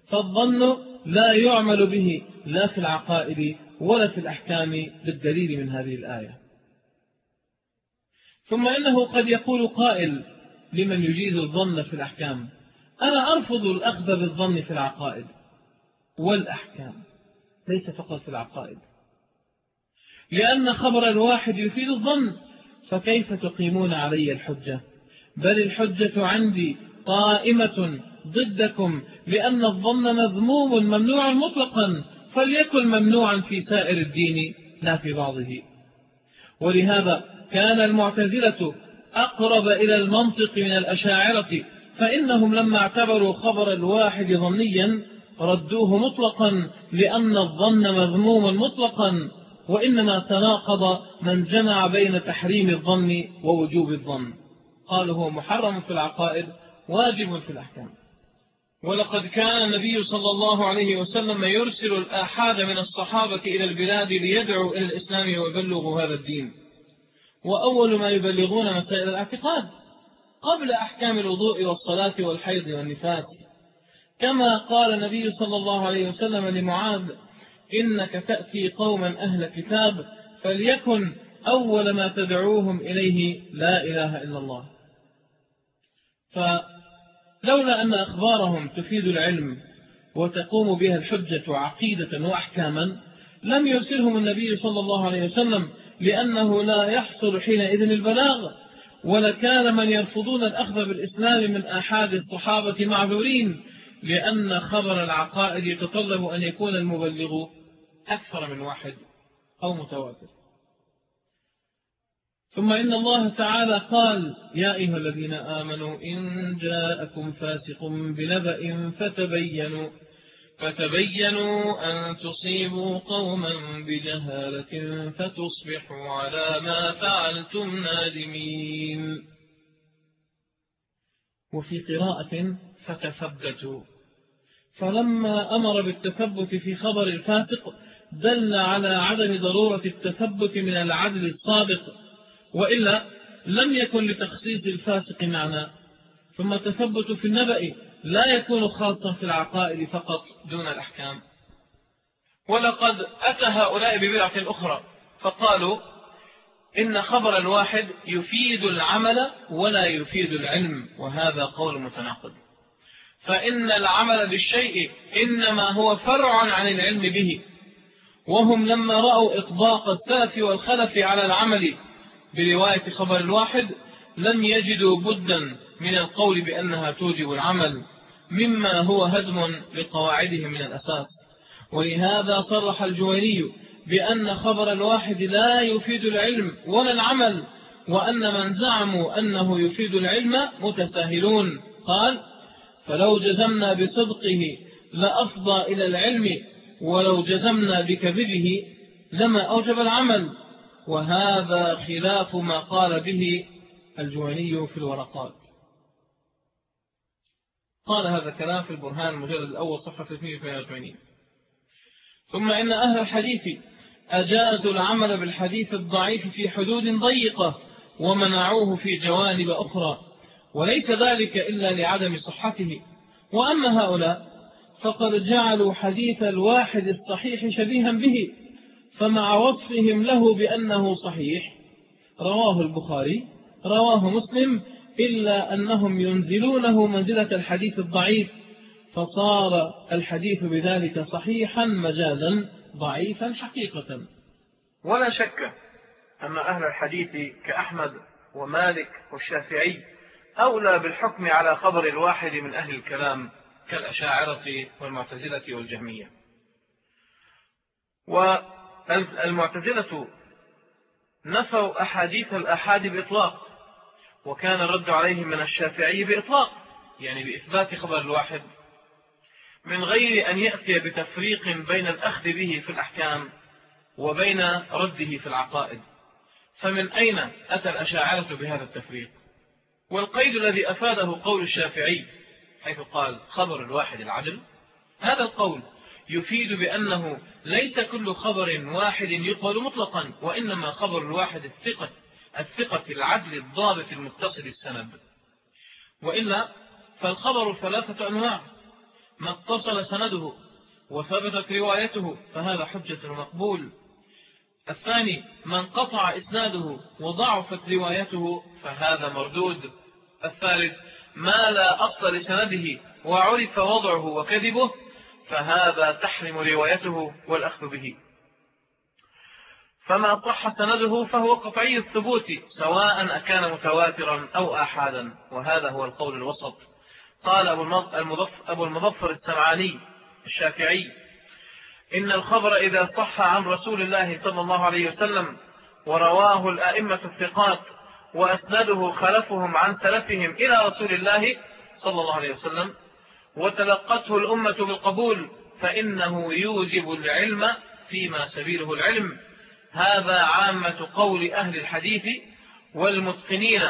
فالظن لا يعمل به لا في العقائد ولا في الأحكام بالدليل من هذه الآية. ثم إنه قد يقول قائل لمن يجيز الظن في الأحكام أنا أرفض الأخذ بالظن في العقائد والأحكام ليس فقط في العقائد. لأن خبر الواحد يفيد الظن فكيف تقيمون علي الحجة؟ بل الحجة عندي قائمة ضدكم لأن الظن مذموم ممنوع مطلقا فليكن ممنوعا في سائر الدين لا في بعضه. ولهذا كان المعتزلة أقرب إلى المنطق من الأشاعرة فإنهم لما اعتبروا خبر الواحد ظنيا ردوه مطلقا لأن الظن مذموم مطلقا وإنما تناقض من جمع بين تحريم الظن ووجوب الظن. قال هو محرم في العقائد واجب في الأحكام. ولقد كان النبي صلى الله عليه وسلم يرسل الآحاد من الصحابة إلى البلاد ليدعوا إلى الإسلام ويبلغوا هذا الدين. وأول ما يبلغون مسائل الاعتقاد قبل أحكام الوضوء والصلاة والحيض والنفاس. كما قال النبي صلى الله عليه وسلم لمعاذ إنك تأتي قوما أهل كتاب فليكن أول ما تدعوهم إليه لا إله إلا الله. فلولا أن أخبارهم تفيد العلم وتقوم بها الحجة عقيدة وأحكاما لم يرسلهم النبي صلى الله عليه وسلم لأنه لا يحصل حينئذ البلاغ ولكان من يرفضون الأخذ بالإسلام من أحد الصحابة معذورين لأن خبر العقائد يتطلب أن يكون المبلغ أكثر من واحد أو متواتر. ثم إن الله تعالى قال يا أيها الذين آمنوا إن جاءكم فاسق بنبأ فتبينوا فتبينوا أن تصيبوا قوما بجهالة فتصبحوا على ما فعلتم نادمين. وفي قراءة فتثبتوا. فلما أمر بالتثبت في خبر الفاسق دل على عدم ضرورة التثبت من العدل الصادق وإلا لم يكن لتخصيص الفاسق معنى. ثم التثبت في النبأ لا يكون خاصا في العقائد فقط دون الأحكام. ولقد أتى هؤلاء ببدعة أخرى فقالوا إن خبر الواحد يفيد العمل ولا يفيد العلم وهذا قول متناقض. فإن العمل بالشيء إنما هو فرع عن العلم به وهم لما رأوا إطباق السلف والخلف على العمل برواية خبر الواحد لم يجدوا بدا من القول بأنها توجب العمل مما هو هدم لقواعدهم من الأساس. ولهذا صرح الجويني بأن خبر الواحد لا يفيد العلم ولا العمل وأن من زعموا أنه يفيد العلم متساهلون. قال فلو جزمنا بصدقه لأفضى إلى العلم ولو جزمنا بكذبه لما أوجب العمل. وهذا خلاف ما قال به الجواني في الورقات. قال هذا الكلام في البرهان المجلد الأول صفحة 382 ثم إن أهل الحديث أجازوا العمل بالحديث الضعيف في حدود ضيقة ومنعوه في جوانب أخرى. وليس ذلك إلا لعدم صحته. وأما هؤلاء فقد جعلوا حديث الواحد الصحيح شبيها به فمع وصفهم له بأنه صحيح. رواه البخاري رواه مسلم إلا أنهم ينزلونه منزلة الحديث الضعيف فصار الحديث بذلك صحيحا مجازا ضعيفا حقيقة. ولا شك أن أهل الحديث كأحمد ومالك والشافعي أولى بالحكم على خبر الواحد من أهل الكلام. كالأشاعرة والمعتزلة والجهمية. والمعتزلة نفوا أحاديث الأحاد بإطلاق وكان الرد عليهم من الشافعي بإطلاق يعني بإثبات خبر الواحد من غير أن يأتي بتفريق بين الأخذ به في الأحكام وبين رده في العقائد. فمن أين أتى الأشاعرة بهذا التفريق؟ والقيد الذي أفاده قول الشافعي حيث قال خبر الواحد العدل. هذا القول يفيد بأنه ليس كل خبر واحد يقبل مطلقا وإنما خبر الواحد الثقة الثقة العدل الضابط المتصل السند. وإلا فالخبر ثلاثة أنواع. ما اتصل سنده وثبتت روايته فهذا حجة مقبول. الثاني من قطع إسناده وضعفت روايته فهذا مردود. الثالث ما لا أصل لسنده وعرف وضعه وكذبه فهذا تحرم روايته والأخذ به. فما صح سنده فهو قطعي الثبوت سواء أكان متواترا أو آحادا وهذا هو القول الوسط. قال أبو المظفر السمعاني الشافعي إن الخبر إذا صح عن رسول الله صلى الله عليه وسلم ورواه الأئمة الثقات وأسنده خلفهم عن سلفهم إلى رسول الله صلى الله عليه وسلم وتلقته الأمة بالقبول فإنه يوجب العلم فيما سبيله العلم. هذا عامة قول أهل الحديث والمتقنين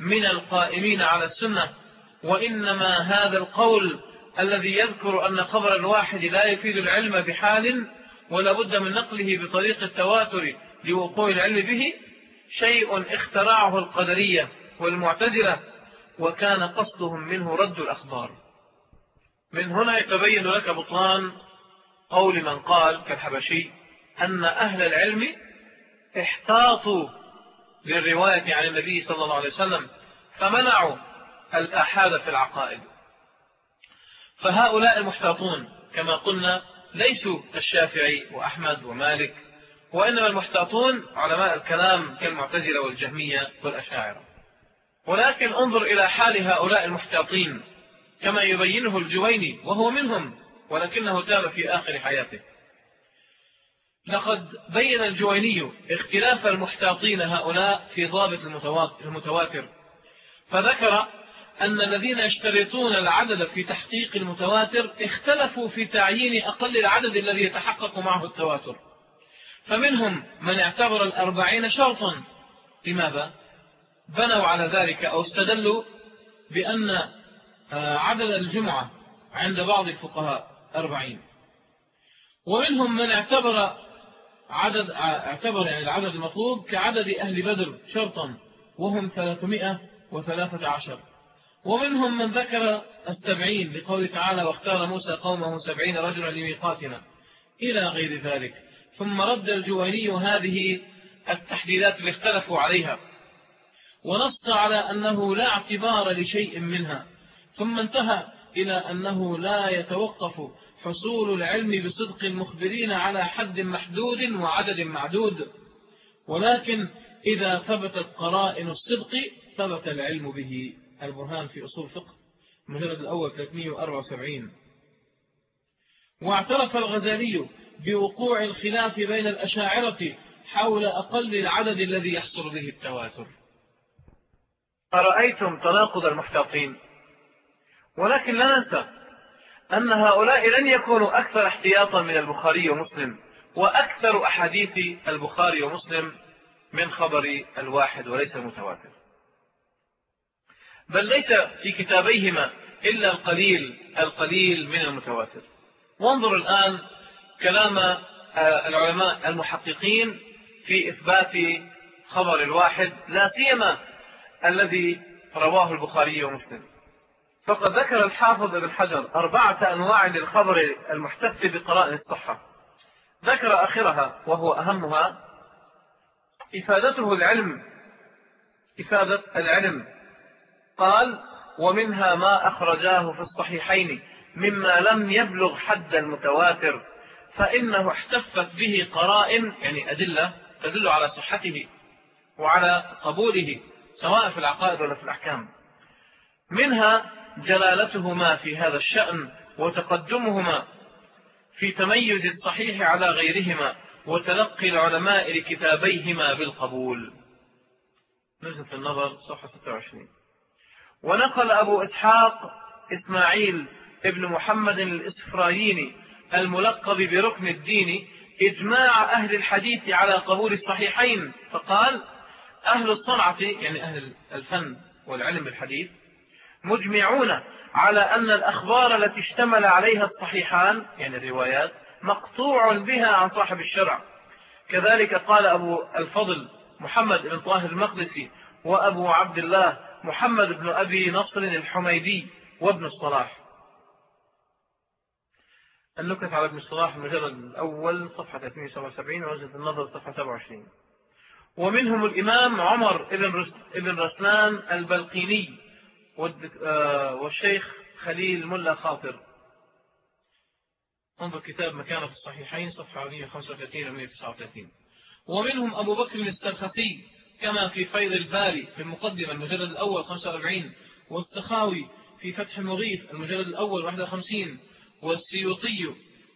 من القائمين على السنة. وإنما هذا القول الذي يذكر أن خبر الواحد لا يفيد العلم بحال ولا بد من نقله بطريق التواتر لوقوع العلم به شيء اخترعه القدرية والمعتزلة وكان قصدهم منه رد الأخبار. من هنا يتبين لك بطلان قول من قال كالحبشي أن أهل العلم احتاطوا للرواية عن النبي صلى الله عليه وسلم فمنعوا الآحاد في العقائد. فهؤلاء المحتاطون كما قلنا ليسوا الشافعي وأحمد ومالك وإنما المحتاطون علماء الكلام كالمعتزلة والجهمية والأشاعرة. ولكن انظر إلى حال هؤلاء المحتاطين كما يبينه الجويني وهو منهم ولكنه تاب في آخر حياته. لقد بين الجويني اختلاف المحتاطين هؤلاء في ضابط المتواتر فذكر أن الذين يشترطون العدد في تحقيق المتواتر اختلفوا في تعيين أقل العدد الذي يتحقق معه التواتر. فمنهم من اعتبر الأربعين شرطا. لماذا؟ بنوا على ذلك أو استدلوا بأن آه، عدد الجمعة عند بعض الفقهاء أربعين. ومنهم من اعتبر عدد اعتبر يعني العدد المطلوب كعدد أهل بدر شرطا وهم ثلاثمائة وثلاثة عشر. ومنهم من ذكر السبعين لقول تعالى واختار موسى قومه سبعين رجلا لميقاتنا. إلى غير ذلك. ثم رد الجواني هذه التحديدات اللي اختلفوا عليها. ونص على أنه لا اعتبار لشيء منها ثم انتهى إلى أنه لا يتوقف حصول العلم بصدق المخبرين على حد محدود وعدد معدود. ولكن إذا ثبتت قرائن الصدق ثبت العلم به. البرهان في أصول فقه المجلد الأول 374 واعترف الغزالي بوقوع الخلاف بين الأشاعرة حول أقل العدد الذي يحصل به التواتر. أرأيتم تناقض المحتاطين؟ ولكن لا ننسى أن هؤلاء لن يكونوا أكثر احتياطا من البخاري ومسلم وأكثر أحاديث البخاري ومسلم من خبر الواحد وليس المتواتر. بل ليس في كتابيهما إلا القليل القليل من المتواتر. وانظر الآن كلام آه، العلماء المحققين في إثبات خبر الواحد لا سيما الذي رواه البخاري ومسلم. فقد ذكر الحافظ ابن حجر أربعة أنواع للخبر المحتف بقراء الصحة. ذكر آخرها وهو أهمها إفادته العلم. إفادة العلم. قال ومنها ما أخرجاه في الصحيحين مما لم يبلغ حد المتواتر. فإنه احتفت به قرائن يعني أدلة تدل على صحته وعلى قبوله سواء في العقائد ولا في الأحكام. منها جلالتهما في هذا الشأن وتقدمهما في تميز الصحيح على غيرهما وتلقي العلماء لكتابيهما بالقبول. نزلت النظر صفحة 26 ونقل أبو إسحاق إسماعيل ابن محمد الإسفرايني الملقب بركن الدين إجماع أهل الحديث على قبول الصحيحين. فقال أهل الصنعة يعني أهل الفن والعلم بالحديث مجمعون على أن الأخبار التي اشتمل عليها الصحيحان يعني الروايات مقطوع بها عن صاحب الشرع. كذلك قال أبو الفضل محمد بن طاهر المقدسي وأبو عبد الله محمد بن أبي نصر الحميدي وابن الصلاح. النكت على ابن الصلاح المجلد الأول صفحة 277 ووجد النظر صفحة 27 ومنهم الإمام عمر بن رسلان البلقيني آه، والشيخ خليل ملا خاطر. انظر كتاب مكانة في الصحيحين صفحة 135 و 139 ومنهم أبو بكر السرخسي كما في فيض الباري في المقدمة المجلد الأول 45 والسخاوي في فتح المغيث المجلد الأول 51 والسيوطي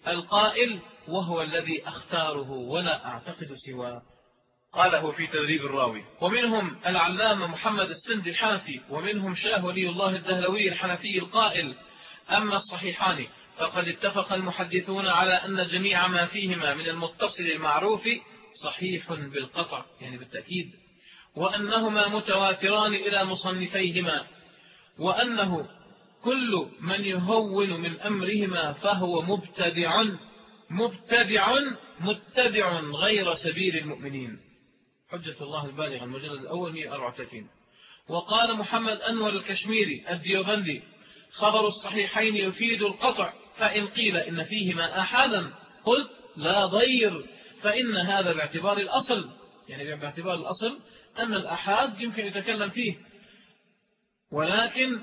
القائل وهو الذي أختاره ولا أعتقد سواه. قاله في تدريب الراوي. ومنهم العلامة محمد السندي الحنفي ومنهم شاه ولي الله الدهلوي الحنفي القائل أما الصحيحان فقد اتفق المحدثون على أن جميع ما فيهما من المتصل المعروف صحيح بالقطع يعني بالتأكيد وأنهما متواتران إلى مصنفيهما وأنه كل من يهون من أمرهما فهو مبتدع مبتدع متبع غير سبيل المؤمنين. حجة الله البالغة المجلد الأول 134 وقال محمد أنور الكشميري الديوبندي خبر الصحيحين يفيد القطع فإن قيل إن فيهما أحدا قلت لا ضير فإن هذا باعتبار الأصل. يعني باعتبار الأصل أن الأحاد يمكن يتكلم فيه. ولكن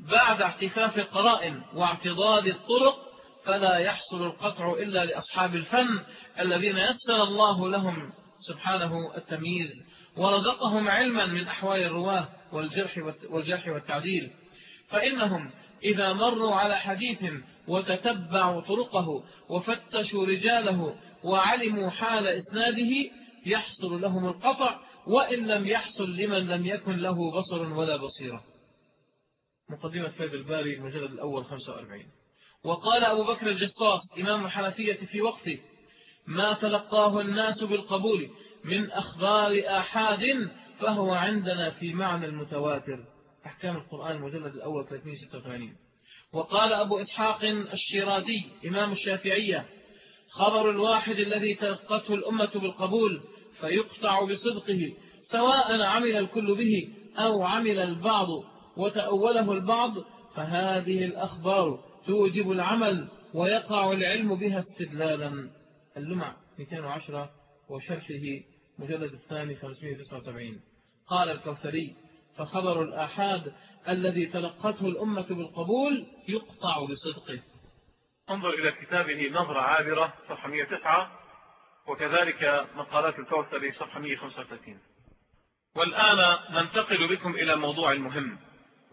بعد احتفاف القرائن واعتضاد الطرق فلا يحصل القطع إلا لأصحاب الفن الذين يسر الله لهم سبحانه التمييز ورزقهم علما من أحوال الرواة والجرح, والجرح والتعديل. فإنهم إذا مروا على حديث وتتبعوا طرقه وفتشوا رجاله وعلموا حال إسناده يحصل لهم القطع وإن لم يحصل لمن لم يكن له بصر ولا بصيرة. مقدمة فيد الباري المجلد الأول 45 وقال أبو بكر الجصاص إمام الحنفية في وقته ما تلقاه الناس بالقبول من أخبار آحاد فهو عندنا في معنى المتواتر. أحكام القرآن المجلد الأول 386 وقال أبو إسحاق الشيرازي إمام الشافعية خبر الواحد الذي تلقته الأمة بالقبول فيقطع بصدقه سواء عمل الكل به أو عمل البعض وتأوله البعض فهذه الأخبار توجب العمل ويقع العلم بها استدلالا. اللمع 210 وشرحه مجلد الثاني 579 قال الكوثري فخبر الآحاد الذي تلقته الأمة بالقبول يقطع بصدقه. انظر إلى كتابه نظرة عابرة صفحة 109 وكذلك مقالات الكوثري صفحة 135 والآن ننتقل بكم إلى موضوع المهم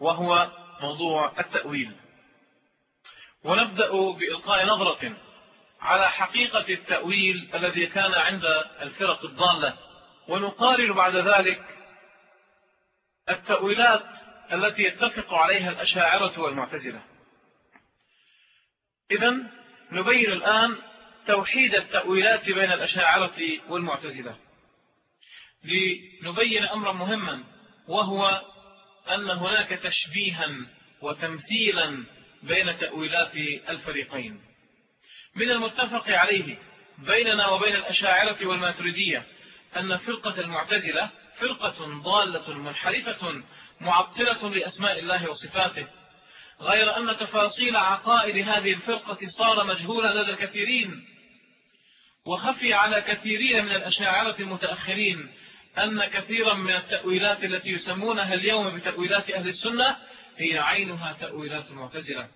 وهو موضوع التأويل. ونبدأ بإلقاء نظرة على حقيقة التأويل الذي كان عند الفرق الضالة. ونقارن بعد ذلك التأويلات التي يتفق عليها الأشاعرة والمعتزلة. إذا نبين الآن توحيد التأويلات بين الأشاعرة والمعتزلة. لنبين أمرا مهما وهو أن هناك تشبيها وتمثيلا بين تأويلات الفريقين. من المتفق عليه بيننا وبين الأشاعرة والماتريدية أن فرقة المعتزلة فرقة ضالة منحرفة معطلة لأسماء الله وصفاته غير أن تفاصيل عقائد هذه الفرقة صار مجهولا لدى الكثيرين وخفي على كثيرين من الأشاعرة المتأخرين أن كثيرا من التأويلات التي يسمونها اليوم بتأويلات أهل السنة هي عينها تأويلات المعتزلة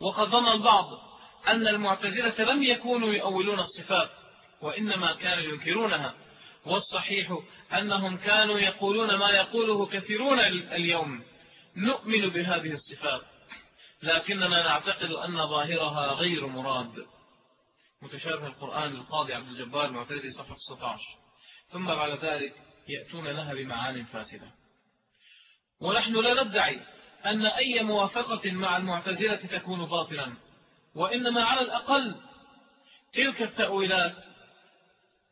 وقد ظن البعض أن المعتزلة لم يكونوا يؤولون الصفات وإنما كانوا ينكرونها. والصحيح أنهم كانوا يقولون ما يقوله كثيرون اليوم. نؤمن بهذه الصفات لكننا نعتقد أن ظاهرها غير مراد. متشابه القرآن للقاضي عبد الجبار المعتزلي صفحة 16 ثم بعد ذلك يأتون لها بمعان فاسدة. ونحن لا ندعي أن أي موافقة مع المعتزلة تكون باطلا وإنما على الأقل تلك التأويلات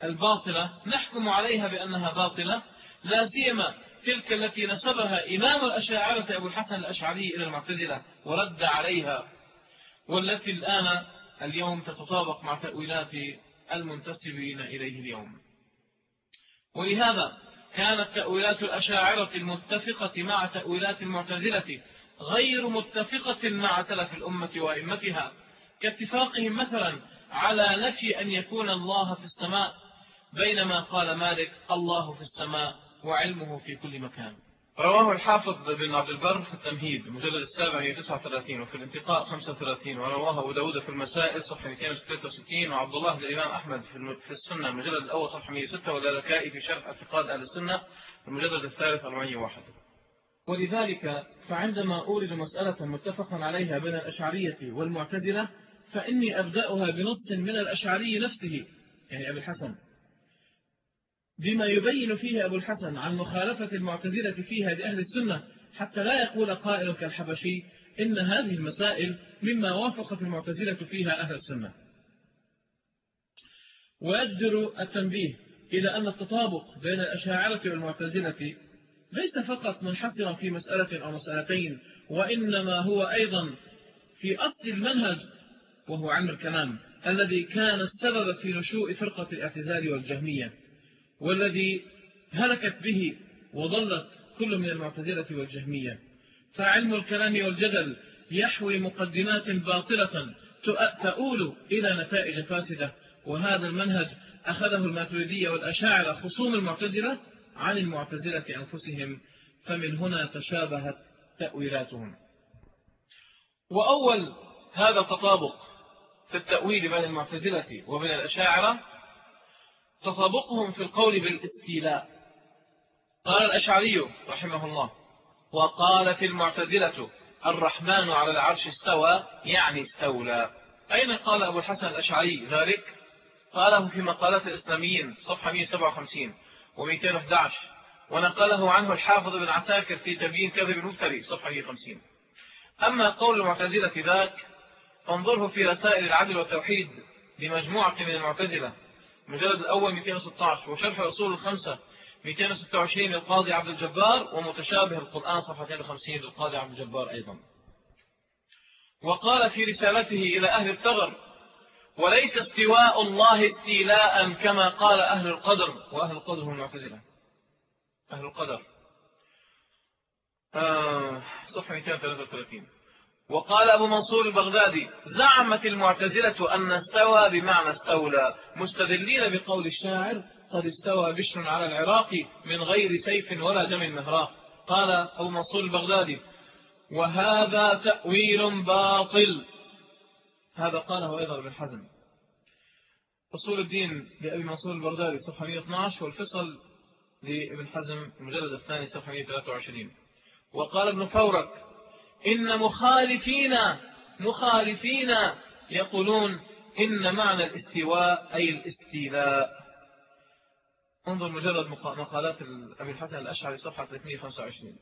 الباطلة نحكم عليها بأنها باطلة لا سيما تلك التي نسبها إمام الأشاعرة أبو الحسن الأشعري إلى المعتزلة ورد عليها والتي الآن اليوم تتطابق مع تأويلات المنتسبين إليه اليوم. ولهذا كانت تأويلات الأشاعرة المتفقة مع تأويلات المعتزلة غير متفقة مع سلف الأمة وأئمتها كاتفاقهم مثلا على نفي أن يكون الله في السماء بينما قال مالك الله في السماء وعلمه في كل مكان. رواه الحافظ بن عبد البر في التمهيد المجلد السابع 39 وفي الانتقاء 35 ورواه أبو داود في المسائل صفحة 266 وعبد الله الإمام أحمد في السنة المجلد الأول صفحة 106 واللالكائي في شرح اعتقاد أهل السنة المجلد الثالث 401 ولذلك فعندما أورد مسألة متفقا عليها بين الأشعرية والمعتزلة فإني أبدأها بنص من الأشعري نفسه يعني أبي الحسن. بما يبين فيه أبو الحسن عن مخالفة المعتزلة فيها لأهل السنة حتى لا يقول قائل كالحبشي إن هذه المسائل مما وافقت المعتزلة فيها أهل السنة. ويجدر التنبيه إلى أن التطابق بين الأشاعرة والمعتزلة ليس فقط منحصرا في مسألة أو مسألتين وإنما هو أيضا في أصل المنهج وهو علم الكلام الذي كان السبب في نشوء فرقة الاعتزال والجهمية. والذي هلكت به وضلت كل من المعتزلة والجهمية. فعلم الكلام والجدل يحوي مقدمات باطلة تؤول إلى نتائج فاسدة. وهذا المنهج أخذه الماتريدية والأشاعرة خصوم المعتزلة عن المعتزلة أنفسهم. فمن هنا تشابهت تأويلاتهم. وأول هذا التطابق في التأويل بين المعتزلة وبين الأشاعرة تطابقهم في القول بالاستيلاء. قال الأشعري رحمه الله وقالت المعتزلة الرحمن على العرش استوى يعني استولى. أين قال أبو الحسن الأشعري ذلك؟ قاله في مقالات الإسلاميين صفحة 157 و211 ونقله عنه الحافظ بن عساكر في تبيين كذب المفتري صفحة 150 أما قول المعتزلة ذاك فانظره في رسائل العدل والتوحيد لمجموعة من المعتزلة. المجلد الأول 216 وشرح أصول الخمسة 226 للقاضي عبد الجبار ومتشابه القرآن صفحة 52 للقاضي عبد الجبار أيضا. وقال في رسالته إلى أهل الثغر وليس استواء الله استيلاء كما قال أهل القدر. وأهل القدر هم المعتزلة. أهل القدر. آه صفحة 233 وقال أبو منصور البغدادي زعمت المعتزلة أن استوى بمعنى استولى مستدلين بقول الشاعر قد استوى بشر على العراق من غير سيف ولا دم مهراق قال أبو منصور البغدادي وهذا تأويل باطل. هذا قاله أيضا ابن حزم. أصول الدين لأبي منصور البغدادي صفحة 112 والفصل لابن حزم المجلد الثاني صفحة 123 وقال ابن فورك إن مخالفين مخالفين يقولون إن معنى الاستواء أي الاستيلاء. انظر مجرد مقالات أبي الحسن الأشعري صفحة 325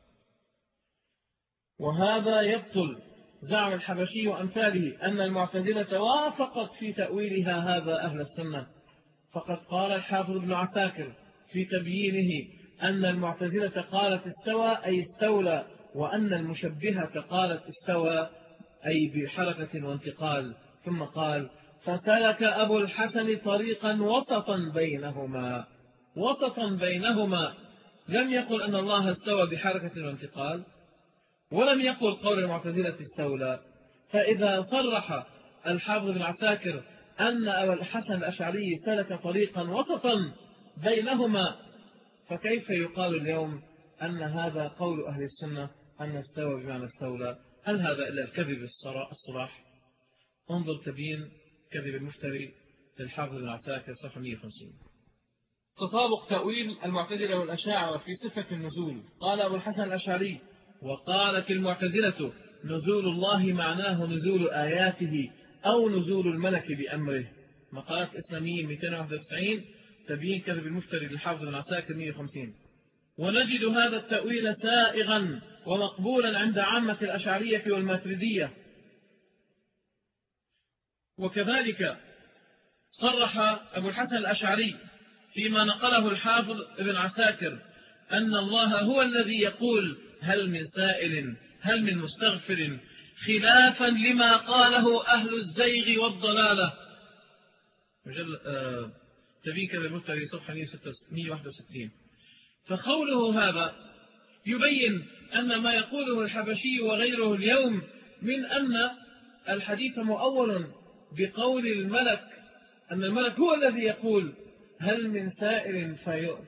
وهذا يبطل زعم الحبشي وأمثاله أن المعتزلة وافقت في تأويلها هذا أهل السنة. فقد قال الحافظ بن عساكر في تبيينه أن المعتزلة قالت استوى أي استولى وأن المشبهة قالت استوى أي بحركة وانتقال ثم قال فسلك أبو الحسن طريقا وسطا بينهما وسطا بينهما. لم يقل أن الله استوى بحركة وانتقال ولم يقل قول المعتزلة استولى. فإذا صرح الحافظ بن عساكر أن أبا الحسن الأشعري سلك طريقا وسطا بينهما فكيف يقال اليوم أن هذا قول أهل السنة؟ أن استوى بمعنى استولى هل هذا إلا الكذب الصراح انظر تبين كذب المفتري للحافظ بن عساكر صفحة 150 تطابق تأويل المعتزلة والأشاعرة في صفة النزول. قال أبو الحسن الأشعري وقالت المعتزلة نزول الله معناه نزول آياته أو نزول الملك بأمره. مقالات إسلامية 291 تبيين كذب المفتري للحافظ بن عساكر 150 ونجد هذا التأويل سائغا ومقبولا عند عامة الأشعرية والماتردية وكذلك صرح أبو الحسن الأشعري فيما نقله الحافظ ابن عساكر أن الله هو الذي يقول هل من سائل هل من مستغفر خلافا لما قاله أهل الزيغ والضلالة. تبين كذا المفتري صفحة 161 فقوله هذا يبين أن ما يقوله الحبشي وغيره اليوم من أن الحديث مؤول بقول الملك أن الملك هو الذي يقول هل من سائر في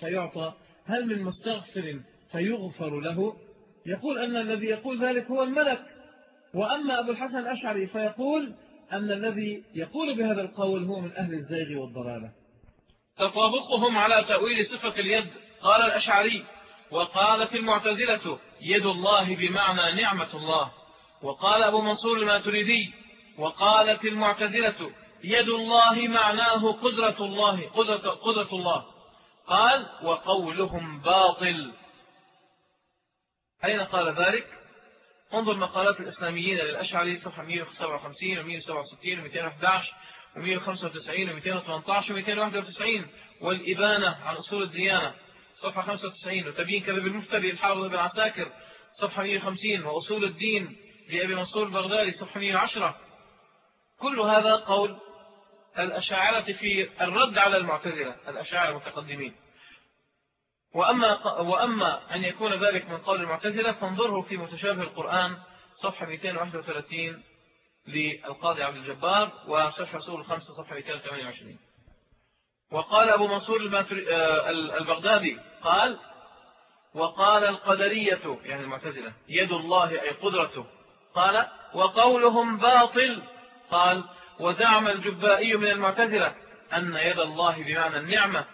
فيعطى هل من مستغفر فيغفر له؟ يقول أن الذي يقول ذلك هو الملك. وأما أبو الحسن الأشعري فيقول أن الذي يقول بهذا القول هو من أهل الزيغ والضلالة. تطابقهم على تأويل صفة اليد. قال الأشعري وقالت المعتزلة يد الله بمعنى نعمة الله. وقال أبو منصور الماتريدي وقالت المعتزلة يد الله معناه قدرة الله قدرة, قدرة الله. قال وقولهم باطل. أين قال ذلك؟ انظر مقالات الإسلاميين للأشعري صفحة 157 و 167 و 211 و 195 و 218 و 291 والإبانة عن أصول الديانة. صفحة 95 وتبيين كذب المفتري الحافظ بن عساكر صفحة 150 وأصول الدين لأبي منصور البغدادي صفحة 110 كل هذا قول الأشاعرة في الرد على المعتزلة الأشاعرة المتقدمين. وأما, وأما أن يكون ذلك من قول المعتزلة فانظره في متشابه القرآن صفحة 231 للقاضي عبد الجبار وشرح رسول الخمسة صفحة 228 وقال أبو منصور آه، البغدادي قال وقال القدرية يعني المعتزلة يد الله أي قدرته. قال وقولهم باطل. قال وزعم الجبائي من المعتزلة أن يد الله بمعنى النعمة.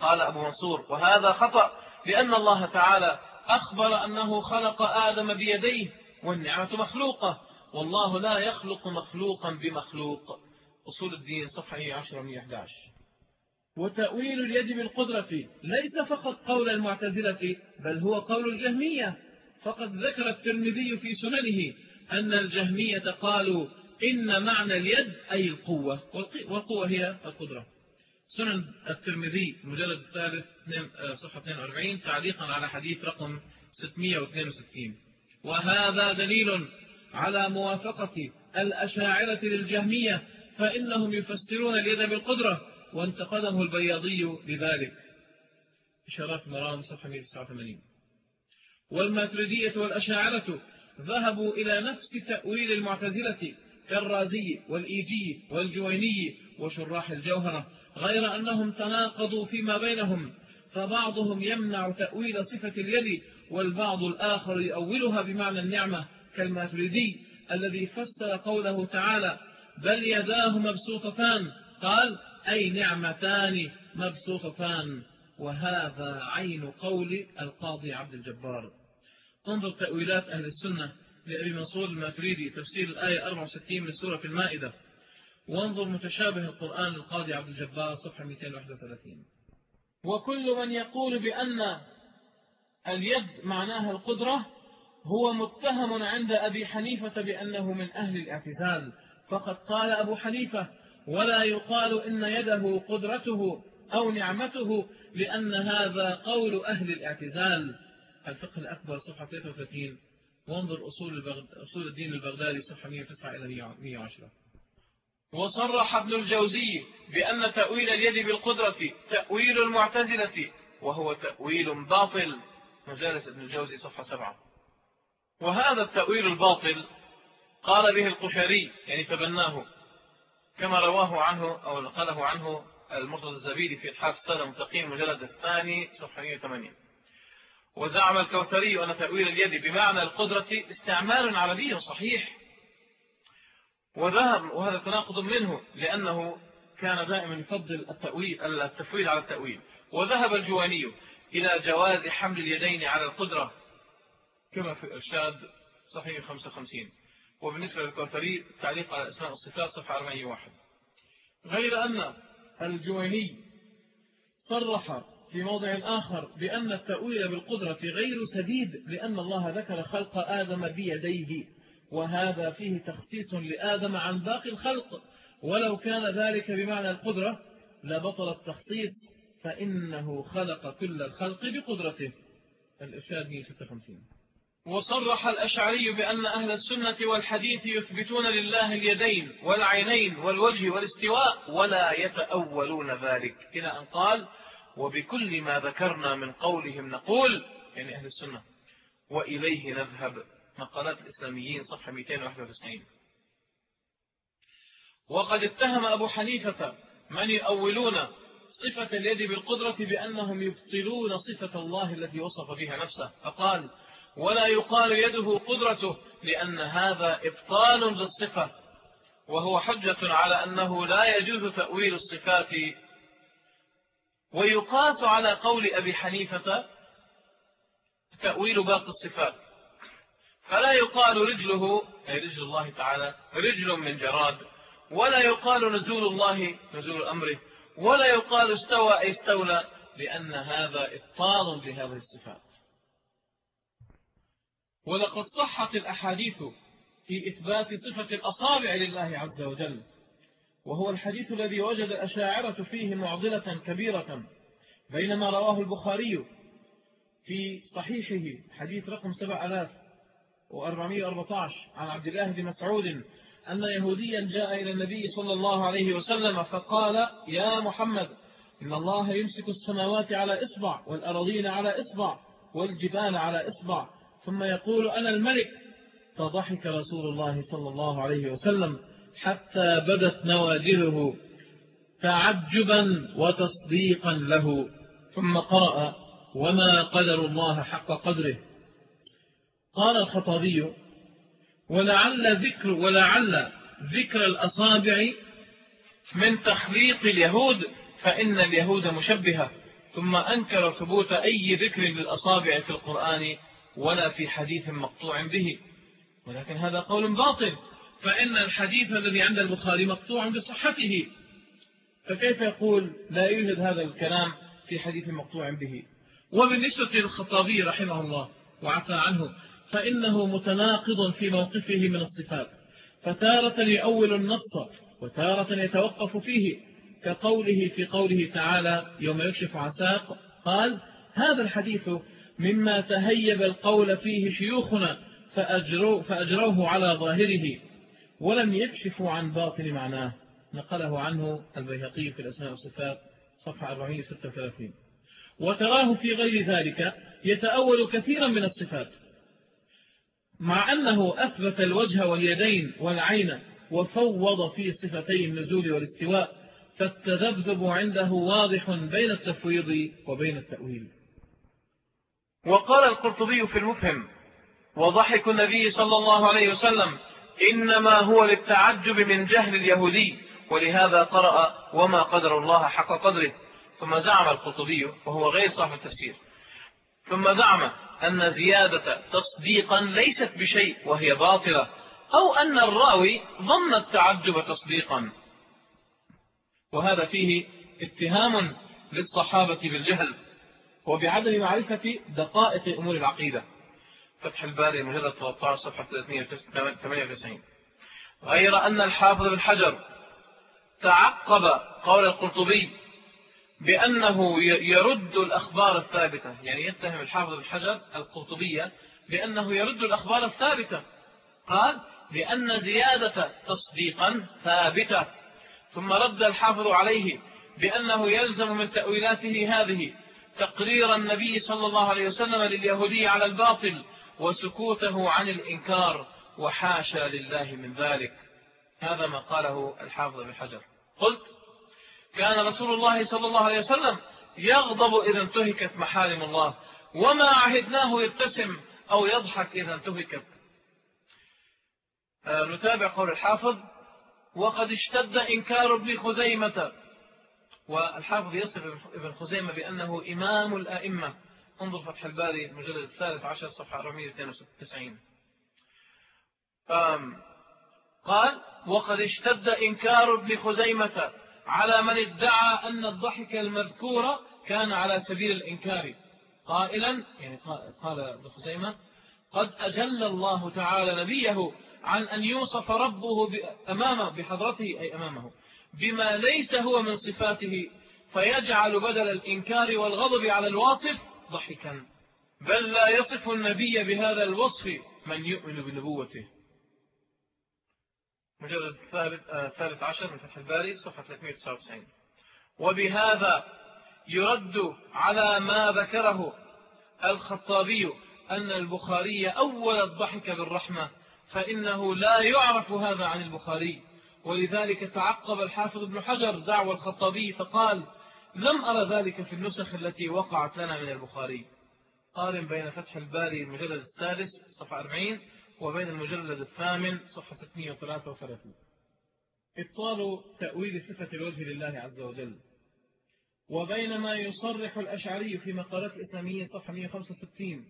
قال أبو منصور وهذا خطأ لأن الله تعالى أخبر أنه خلق آدم بيديه والنعمة مخلوقة. والله لا يخلق مخلوقا بمخلوق. أصول الدين صفحة 10 111 وتأويل اليد بالقدرة ليس فقط قول المعتزلة بل هو قول الجهمية. فقد ذكر الترمذي في سننه أن الجهمية قالوا إن معنى اليد أي القوة والقوة هي القدرة. سنن الترمذي المجلد الثالث آه، صفحة 42 تعليقا على حديث رقم 662 وهذا دليل على موافقة الأشاعرة للجهمية فإنهم يفسرون اليد بالقدرة. وانتقده البياضي لذلك إشارات مرام صفحة 189 والماتريدية والأشاعرة ذهبوا إلى نفس تأويل المعتزلة كالرازي والإيجي والجويني وشراح الجوهرة غير أنهم تناقضوا فيما بينهم فبعضهم يمنع تأويل صفة اليد والبعض الآخر يؤولها بمعنى النعمة كالماتريدي الذي فسر قوله تعالى بل يداه مبسوطتان قال أي نعمتان مبسوطتان وهذا عين قول القاضي عبد الجبار. انظر تأويلات أهل السنة لأبي منصور الماتريدي تفسير الآية 64 من سورة المائدة. وانظر متشابه القرآن القاضي عبد الجبار صفحة 231 وكل من يقول بأن اليد معناها القدرة هو متهم عند أبي حنيفة بأنه من أهل الاعتزال. فقد قال أبو حنيفة ولا يقال إن يده قدرته أو نعمته لأن هذا قول أهل الاعتزال. الفقه الأكبر صفحة 33 وانظر أصول, البغد... أصول الدين البغدادي صفحة 109 إلى 110 وصرح ابن الجوزي بأن تأويل اليد بالقدرة تأويل المعتزلة وهو تأويل باطل. مجالس ابن الجوزي صفحة 7 وهذا التأويل الباطل قال به القشري يعني تبناه. كما رواه عنه أو نقله عنه المرتضى الزبيدي في إتحاف السادة المتقين المجلد الثاني صفحة 180 وزعم الكوثري أن تأويل اليد بمعنى القدرة استعمال عربي صحيح. وذهب وهذا تناقض منه لأنه كان دائما يفضل التأويل التفويل على التأويل. وذهب الجواني إلى جواز حمل اليدين على القدرة كما في الإرشاد صحيح 55 وبالنسبة للكوثري تعليق على أسماء الصفات صفحة 41 غير أن الجواني صرح في موضع آخر بأن التأويل بالقدرة غير سديد لأن الله ذكر خلق آدم بيديه وهذا فيه تخصيص لآدم عن باقي الخلق. ولو كان ذلك بمعنى القدرة لبطل التخصيص فإنه خلق كل الخلق بقدرته. الإرشاد 156 وصرح الأشعري بأن أهل السنة والحديث يثبتون لله اليدين والعينين والوجه والاستواء ولا يتأولون ذلك. إلى أن قال وبكل ما ذكرنا من قولهم نقول يعني أهل السنة. وإليه نذهب. مقالات الإسلاميين صفحة 291 وقد اتهم أبو حنيفة من يؤولون صفة اليد بالقدرة بأنهم يبطلون صفة الله التي وصف بها نفسه. فقال ولا يقال يده قدرته لأن هذا إبطال للصفة وهو حجة على أنه لا يجوز تأويل الصفات. ويقاس على قول أبي حنيفة تأويل باقي الصفات. فلا يقال رجله أي رجل الله تعالى رجل من جراد. ولا يقال نزول الله نزول أمره. ولا يقال استوى أي استولى لأن هذا إبطال لهذه الصفات. ولقد صحت الأحاديث في إثبات صفة الأصابع لله عز وجل. وهو الحديث الذي وجد الأشاعرة فيه معضلة كبيرة بينما رواه البخاري في صحيحه حديث رقم 7414 عن عبد الله بن مسعود أن يهوديا جاء إلى النبي صلى الله عليه وسلم فقال يا محمد إن الله يمسك السماوات على إصبع والأرضين على إصبع والجبال على إصبع ثم يقول أنا الملك. فضحك رسول الله صلى الله عليه وسلم حتى بدت نواجهه تعجبا وتصديقا له. ثم قرأ وما قدر الله حق قدره. قال الخطابي ولعل ذكر ولعل ذكر الأصابع من تخليط اليهود فإن اليهود مشبهة. ثم أنكر ثبوت أي ذكر للأصابع في القرآن ولا في حديث مقطوع به. ولكن هذا قول باطل. فإن الحديث الذي عند البخاري مقطوع بصحته. فكيف يقول لا يوجد هذا الكلام في حديث مقطوع به؟ وبالنسبة للخطابي رحمه الله وعفى عنه فإنه متناقض في موقفه من الصفات. فتارة يؤول النص وتارة يتوقف فيه كقوله في قوله تعالى يوم يكشف عساق قال هذا الحديث مما تهيب القول فيه شيوخنا فأجروا فأجروه على ظاهره. ولم يكشفوا عن باطن معناه. نقله عنه البيهقي في الأسماء والصفات صفحة 436 وتراه في غير ذلك يتأول كثيرا من الصفات. مع أنه أثبت الوجه واليدين والعين وفوض في صفتي النزول والاستواء فالتذبذب عنده واضح بين التفويض وبين التأويل. وقال القرطبي في المفهم وضحك النبي صلى الله عليه وسلم إنما هو للتعجب من جهل اليهودي ولهذا قرأ وما قدر الله حق قدره. ثم زعم القرطبي وهو غير صاحب التفسير. ثم زعم أن زيادة تصديقا ليست بشيء وهي باطلة أو أن الراوي ظن التعجب تصديقا. وهذا فيه اتهام للصحابة بالجهل. وبعدم معرفة دقائق أمور العقيدة. فتح الباري مجلد 13 صفحة 398 غير أن الحافظ بن حجر تعقب قول القرطبي بأنه يرد الأخبار الثابتة. يعني يتهم الحافظ بن حجر القرطبية بأنه يرد الأخبار الثابتة. قال بأن زيادة تصديقا ثابتة. ثم رد الحافظ عليه بأنه يلزم من تأويلاته هذه. تقرير النبي صلى الله عليه وسلم لليهودي على الباطل وسكوته عن الإنكار وحاشا لله من ذلك. هذا ما قاله الحافظ بن حجر. قلت كان رسول الله صلى الله عليه وسلم يغضب إذا انتهكت محارم الله وما عهدناه يبتسم أو يضحك إذا انتهكت. آه، نتابع قول الحافظ وقد اشتد إنكار ابن خزيمة والحافظ يصف ابن خزيمة بأنه إمام الأئمة. انظر فتح الباري المجلد الثالث عشر صفحة 492 قال وقد اشتد إنكار ابن خزيمة على من ادعى أن الضحك المذكور كان على سبيل الإنكار. قائلا يعني قال ابن خزيمة قد أجل الله تعالى نبيه عن أن يوصف ربه أمامه بحضرته أي أمامه. بما ليس هو من صفاته فيجعل بدل الإنكار والغضب على الواصف ضحكا. بل لا يصف النبي بهذا الوصف من يؤمن بنبوته. مجرد الثالث عشر من فتح الباري صفحة 399 وبهذا يرد على ما ذكره الخطابي أن البخاري أول الضحك بالرحمة فإنه لا يعرف هذا عن البخاري. ولذلك تعقب الحافظ ابن حجر دعوى الخطابي فقال لم أرى ذلك في النسخ التي وقعت لنا من البخاري. قارن بين فتح الباري المجلد السادس صفحة 40 وبين المجلد الثامن صفحة 633 إبطال تأويل صفة الوجه لله عز وجل. وبين ما يصرح الأشعري في مقالات الإسلامية صفحة 165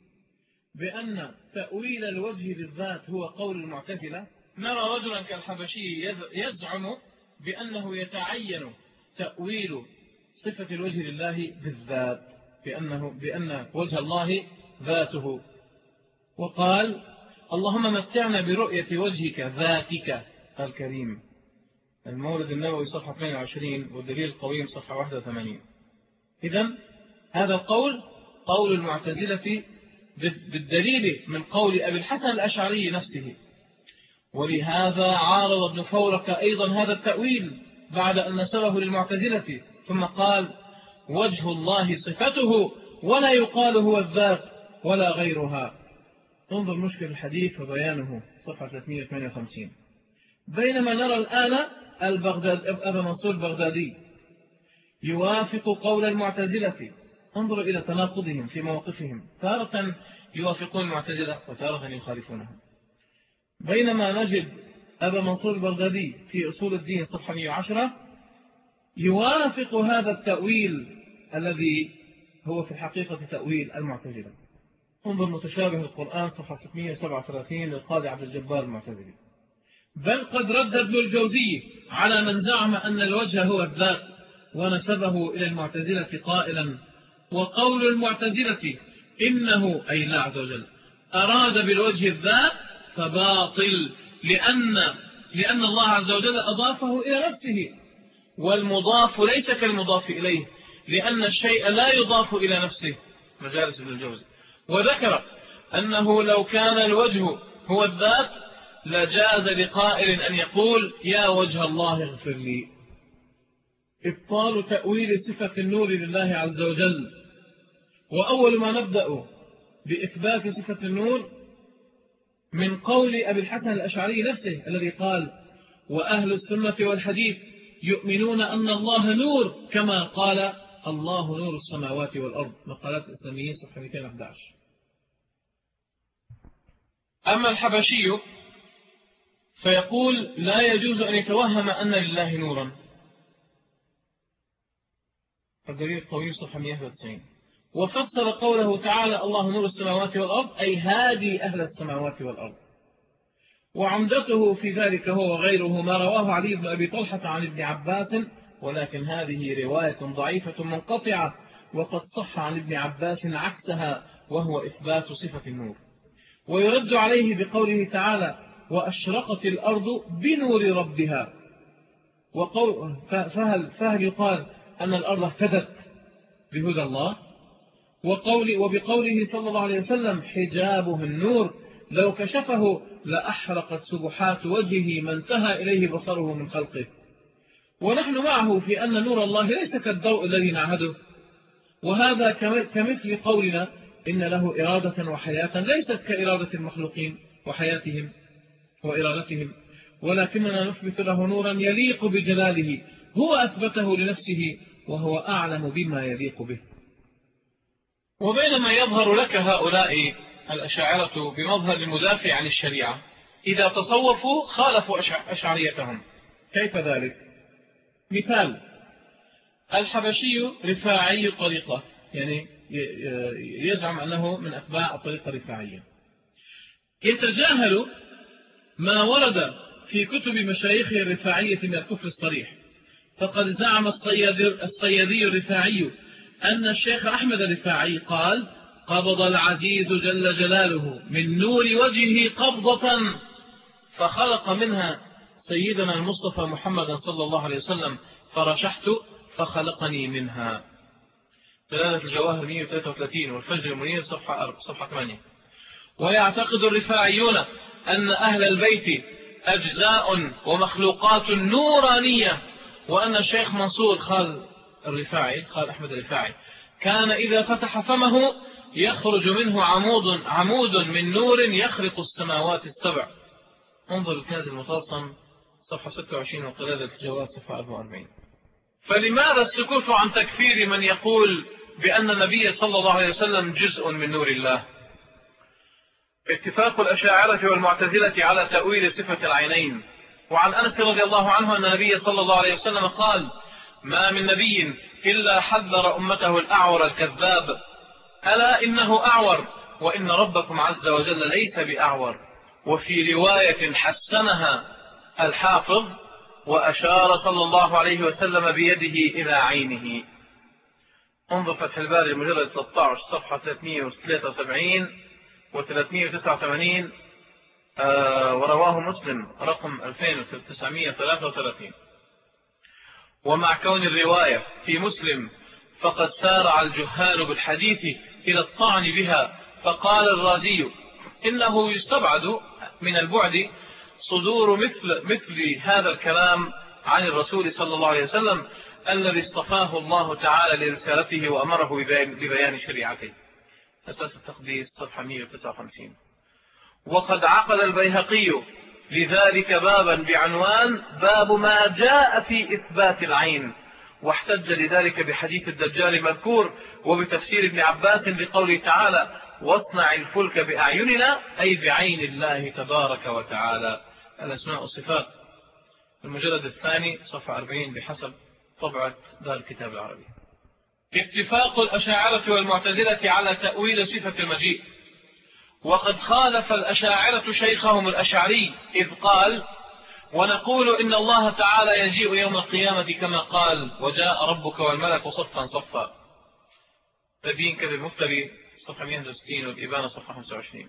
بأن تأويل الوجه بالذات هو قول المعتزلة نرى رجلا كالحبشي يزعم بأنه يتعين تأويل صفة الوجه لله بالذات بأنه بأن وجه الله ذاته. وقال اللهم متعنا برؤية وجهك ذاتك الكريم. المورد النووي صفحة 22 والدليل القويم صفحة 81 إذا هذا القول قول المعتزلة بالدليل من قول أبي الحسن الأشعري نفسه. ولهذا عارض ابن فورك أيضا هذا التأويل بعد أن نسبه للمعتزلة ثم قال وجه الله صفته ولا يقال هو الذات ولا غيرها. انظر مشكل الحديث وبيانه صفحة 358 بينما نرى الآن البغداد أبا منصور البغدادي يوافق قول المعتزلة. انظر إلى تناقضهم في مواقفهم. تارة يوافقون المعتزلة وتارة يخالفونهم. بينما نجد أبا منصور البغدادي في أصول الدين صفحة 110 يوافق هذا التأويل الذي هو في الحقيقة تأويل المعتزلة. انظر متشابه القرآن صفحة 637 للقاضي عبد الجبار المعتزلي. بل قد رد ابن الجوزي على من زعم أن الوجه هو الذات ونسبه إلى المعتزلة قائلا وقول المعتزلة إنه أي الله عز وجل أراد بالوجه الذات فباطل لأن, لأن الله عز وجل أضافه إلى نفسه. والمضاف ليس كالمضاف إليه لأن الشيء لا يضاف إلى نفسه. مجالس ابن الجوزي. وذكر أنه لو كان الوجه هو الذات لجاز لقائل أن يقول يا وجه الله اغفر لي. إبطال تأويل صفة النور لله عز وجل. وأول ما نبدأ بإثبات صفة النور من قول أبي الحسن الأشعري نفسه الذي قال وأهل السنة والحديث يؤمنون أن الله نور كما قال الله نور السماوات والأرض. مقالات الإسلاميين صفحة 211 أما الحبشي فيقول لا يجوز أن يتوهم أن لله نورا. الدليل الطويل صفحة 190 وفسر قوله تعالى الله نور السماوات والأرض أي هادي أهل السماوات والأرض. وعمدته في ذلك هو وغيره ما رواه علي بن أبي طلحة عن ابن عباس ولكن هذه رواية ضعيفة منقطعة وقد صح عن ابن عباس عكسها وهو إثبات صفة النور. ويرد عليه بقوله تعالى وأشرقت الأرض بنور ربها. وقول فهل, فهل يقال أن الأرض اهتدت بهدى الله؟ وقول وبقوله صلى الله عليه وسلم حجابه النور لو كشفه لأحرقت سبحات وجهه ما انتهى إليه بصره من خلقه. ونحن معه في أن نور الله ليس كالضوء الذي نعهده. وهذا كمثل قولنا إن له إرادة وحياة ليست كإرادة المخلوقين وحياتهم وإرادتهم. ولكننا نثبت له نورا يليق بجلاله هو أثبته لنفسه وهو أعلم بما يليق به. وبينما يظهر لك هؤلاء الأشاعرة بمظهر المدافع عن الشريعة. إذا تصوفوا خالفوا أشعريتهم. كيف ذلك؟ مثال. الحبشي رفاعي الطريقة يعني يزعم أنه من أتباع الطريقة الرفاعية. يتجاهل ما ورد في كتب مشايخه الرفاعية من الكفر الصريح. فقد زعم الصيادي الرفاعي أن الشيخ أحمد الرفاعي قال قبض العزيز جل جلاله من نور وجهه قبضة فخلق منها سيدنا المصطفى محمد صلى الله عليه وسلم فرشحت فخلقني منها. دلالة الجواهر 133 والفجر المنير صفحة, صفحة 8 ويعتقد الرفاعيون أن أهل البيت أجزاء ومخلوقات نورانية وأن الشيخ منصور خال الرفاعي خال أحمد الرفاعي. كان إذا فتح فمه يخرج منه عمود, عمود من نور يخرق السماوات السبع. انظر الكنز المتوصم صفحة 26 وقلالة الجواز صفحة 44 فلماذا السكوت عن تكفير من يقول بأن النبي صلى الله عليه وسلم جزء من نور الله؟ اتفاق الأشاعرة والمعتزلة على تأويل صفة العينين. وعن أنس رضي الله عنه أن النبي صلى الله عليه وسلم قال ما من نبي إلا حذر أمته الأعور الكذاب. ألا إنه أعور؟ وإن ربكم عز وجل ليس بأعور. وفي رواية حسنها الحافظ وأشار صلى الله عليه وسلم بيده إلى عينه. انظر فتح الباري المجرد 13 صفحة 373 و 389 آه ورواه مسلم رقم 2933 ومع كون الرواية في مسلم فقد سارع الجهال بالحديث إلى الطعن بها فقال الرازي إنه يستبعد من البعد صدور مثل, مثل هذا الكلام عن الرسول صلى الله عليه وسلم الذي اصطفاه الله تعالى لرسالته وأمره ببيان شريعته. أساس التقديس صفحة 159 وقد عقد البيهقي لذلك بابا بعنوان باب ما جاء في إثبات العين. واحتج لذلك بحديث الدجال المذكور وبتفسير ابن عباس لقوله تعالى واصنع الفلك بأعيننا أي بعين الله تبارك وتعالى. الأسماء والصفات. المجلد الثاني صفحة 40 بحسب طبعة دار الكتاب العربي. اتفاق الأشاعرة والمعتزلة على تأويل صفة المجيء. وقد خالف الأشاعرة شيخهم الأشعري إذ قال ونقول إن الله تعالى يجيء يوم القيامة كما قال وجاء ربك والملك صفا صفا. تبين كذب المفتري صفحة 160 والإبانة صفحة 25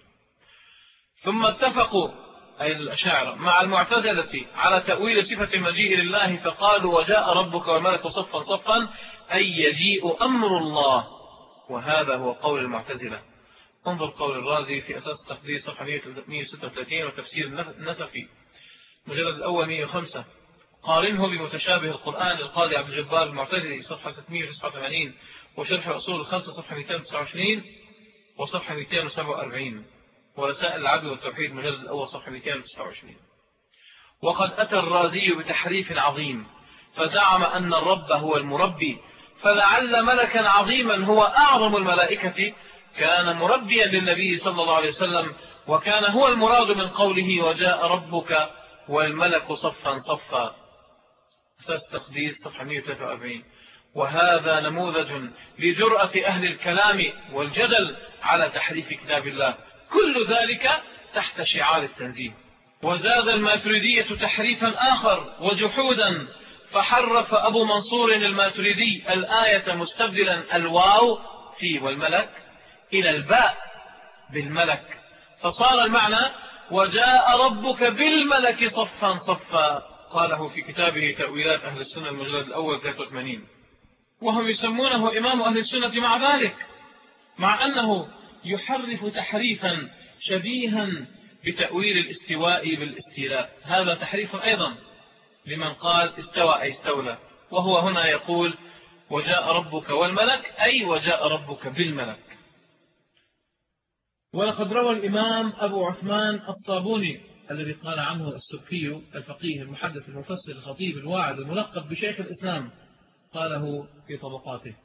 ثم اتفقوا أي الأشاعرة مع المعتزلة على تأويل صفة المجيء لله فقالوا وجاء ربك والملك صفا صفا أي يجيء أمر الله. وهذا هو قول المعتزلة. انظر قول الرازي في أساس تقدير صفحة 136 وتفسير النسفي مجلد الأول 105 قارنه بمتشابه القرآن للقاضي عبد الجبار المعتزلي صفحة 689 وشرح الأصول الخمسة صفحة 229 وصفحة 247 ورسائل العبد والتوحيد مجلد الأول صفحة 229 وقد أتى الرازي بتحريف عظيم فزعم أن الرب هو المربي فلعل ملكا عظيما هو أعظم الملائكة كان مربيا للنبي صلى الله عليه وسلم وكان هو المراد من قوله وجاء ربك والملك صفا صفا أساس تقديس صفحة 143 وهذا نموذج لجرأة أهل الكلام والجدل على تحريف كتاب الله. كل ذلك تحت شعار التنزيل وزاد الماتريدية تحريفا آخر وجحودا. فحرف أبو منصور الماتريدي الآية مستبدلا الواو في والملك إلى الباء بالملك. فصار المعنى وجاء ربك بالملك صفا صفا. قاله في كتابه تأويلات أهل السنة المجلد الأول 83 وهم يسمونه إمام أهل السنة مع ذلك مع أنه يحرف تحريفا شبيها بتأويل الاستواء بالاستيلاء. هذا تحريف أيضا لمن قال استوى أي استولى. وهو هنا يقول وجاء ربك والملك أي وجاء ربك بالملك. ولقد روى الإمام أبو عثمان الصابوني الذي قال عنه السبكي الفقيه المحدث المفسر الخطيب الواعد الملقب بشيخ الإسلام قاله في طبقاته.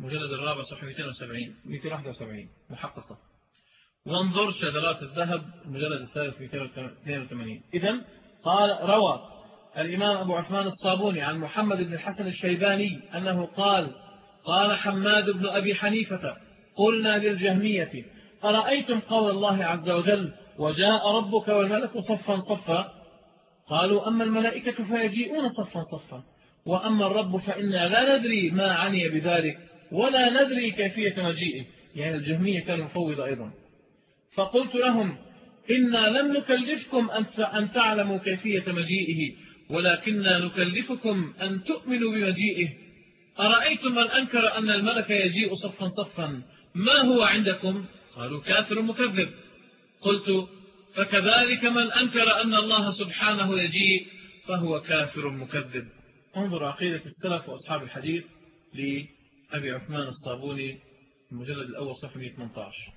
مجلد الرابع صفحة 270 271 محققة. وانظر شذرات الذهب المجلد الثالث 282 إذن قال روى الإمام أبو عثمان الصابوني عن محمد بن الحسن الشيباني أنه قال قال حماد بن أبي حنيفة قلنا للجهمية أرأيتم قول الله عز وجل وجاء ربك والملك صفا صفا؟ قالوا أما الملائكة فيجيئون صفا صفا. وأما الرب فإنا لا ندري ما عني بذلك ولا ندري كيفية مجيئه. يعني الجهمية كانوا مفوض أيضا. فقلت لهم إنا لم نكلفكم أن تعلموا كيفية مجيئه ولكننا نكلفكم أن تؤمنوا بمجيئه. أرأيتم من أنكر أن الملك يجيء صفا صفا؟ ما هو عندكم؟ قالوا كافر مكذب. قلت فكذلك من أنكر أن الله سبحانه يجيء فهو كافر مكذب. انظر عقيدة السلف وأصحاب الحديث لأبي عثمان الصابوني المجلد الأول صفحة 118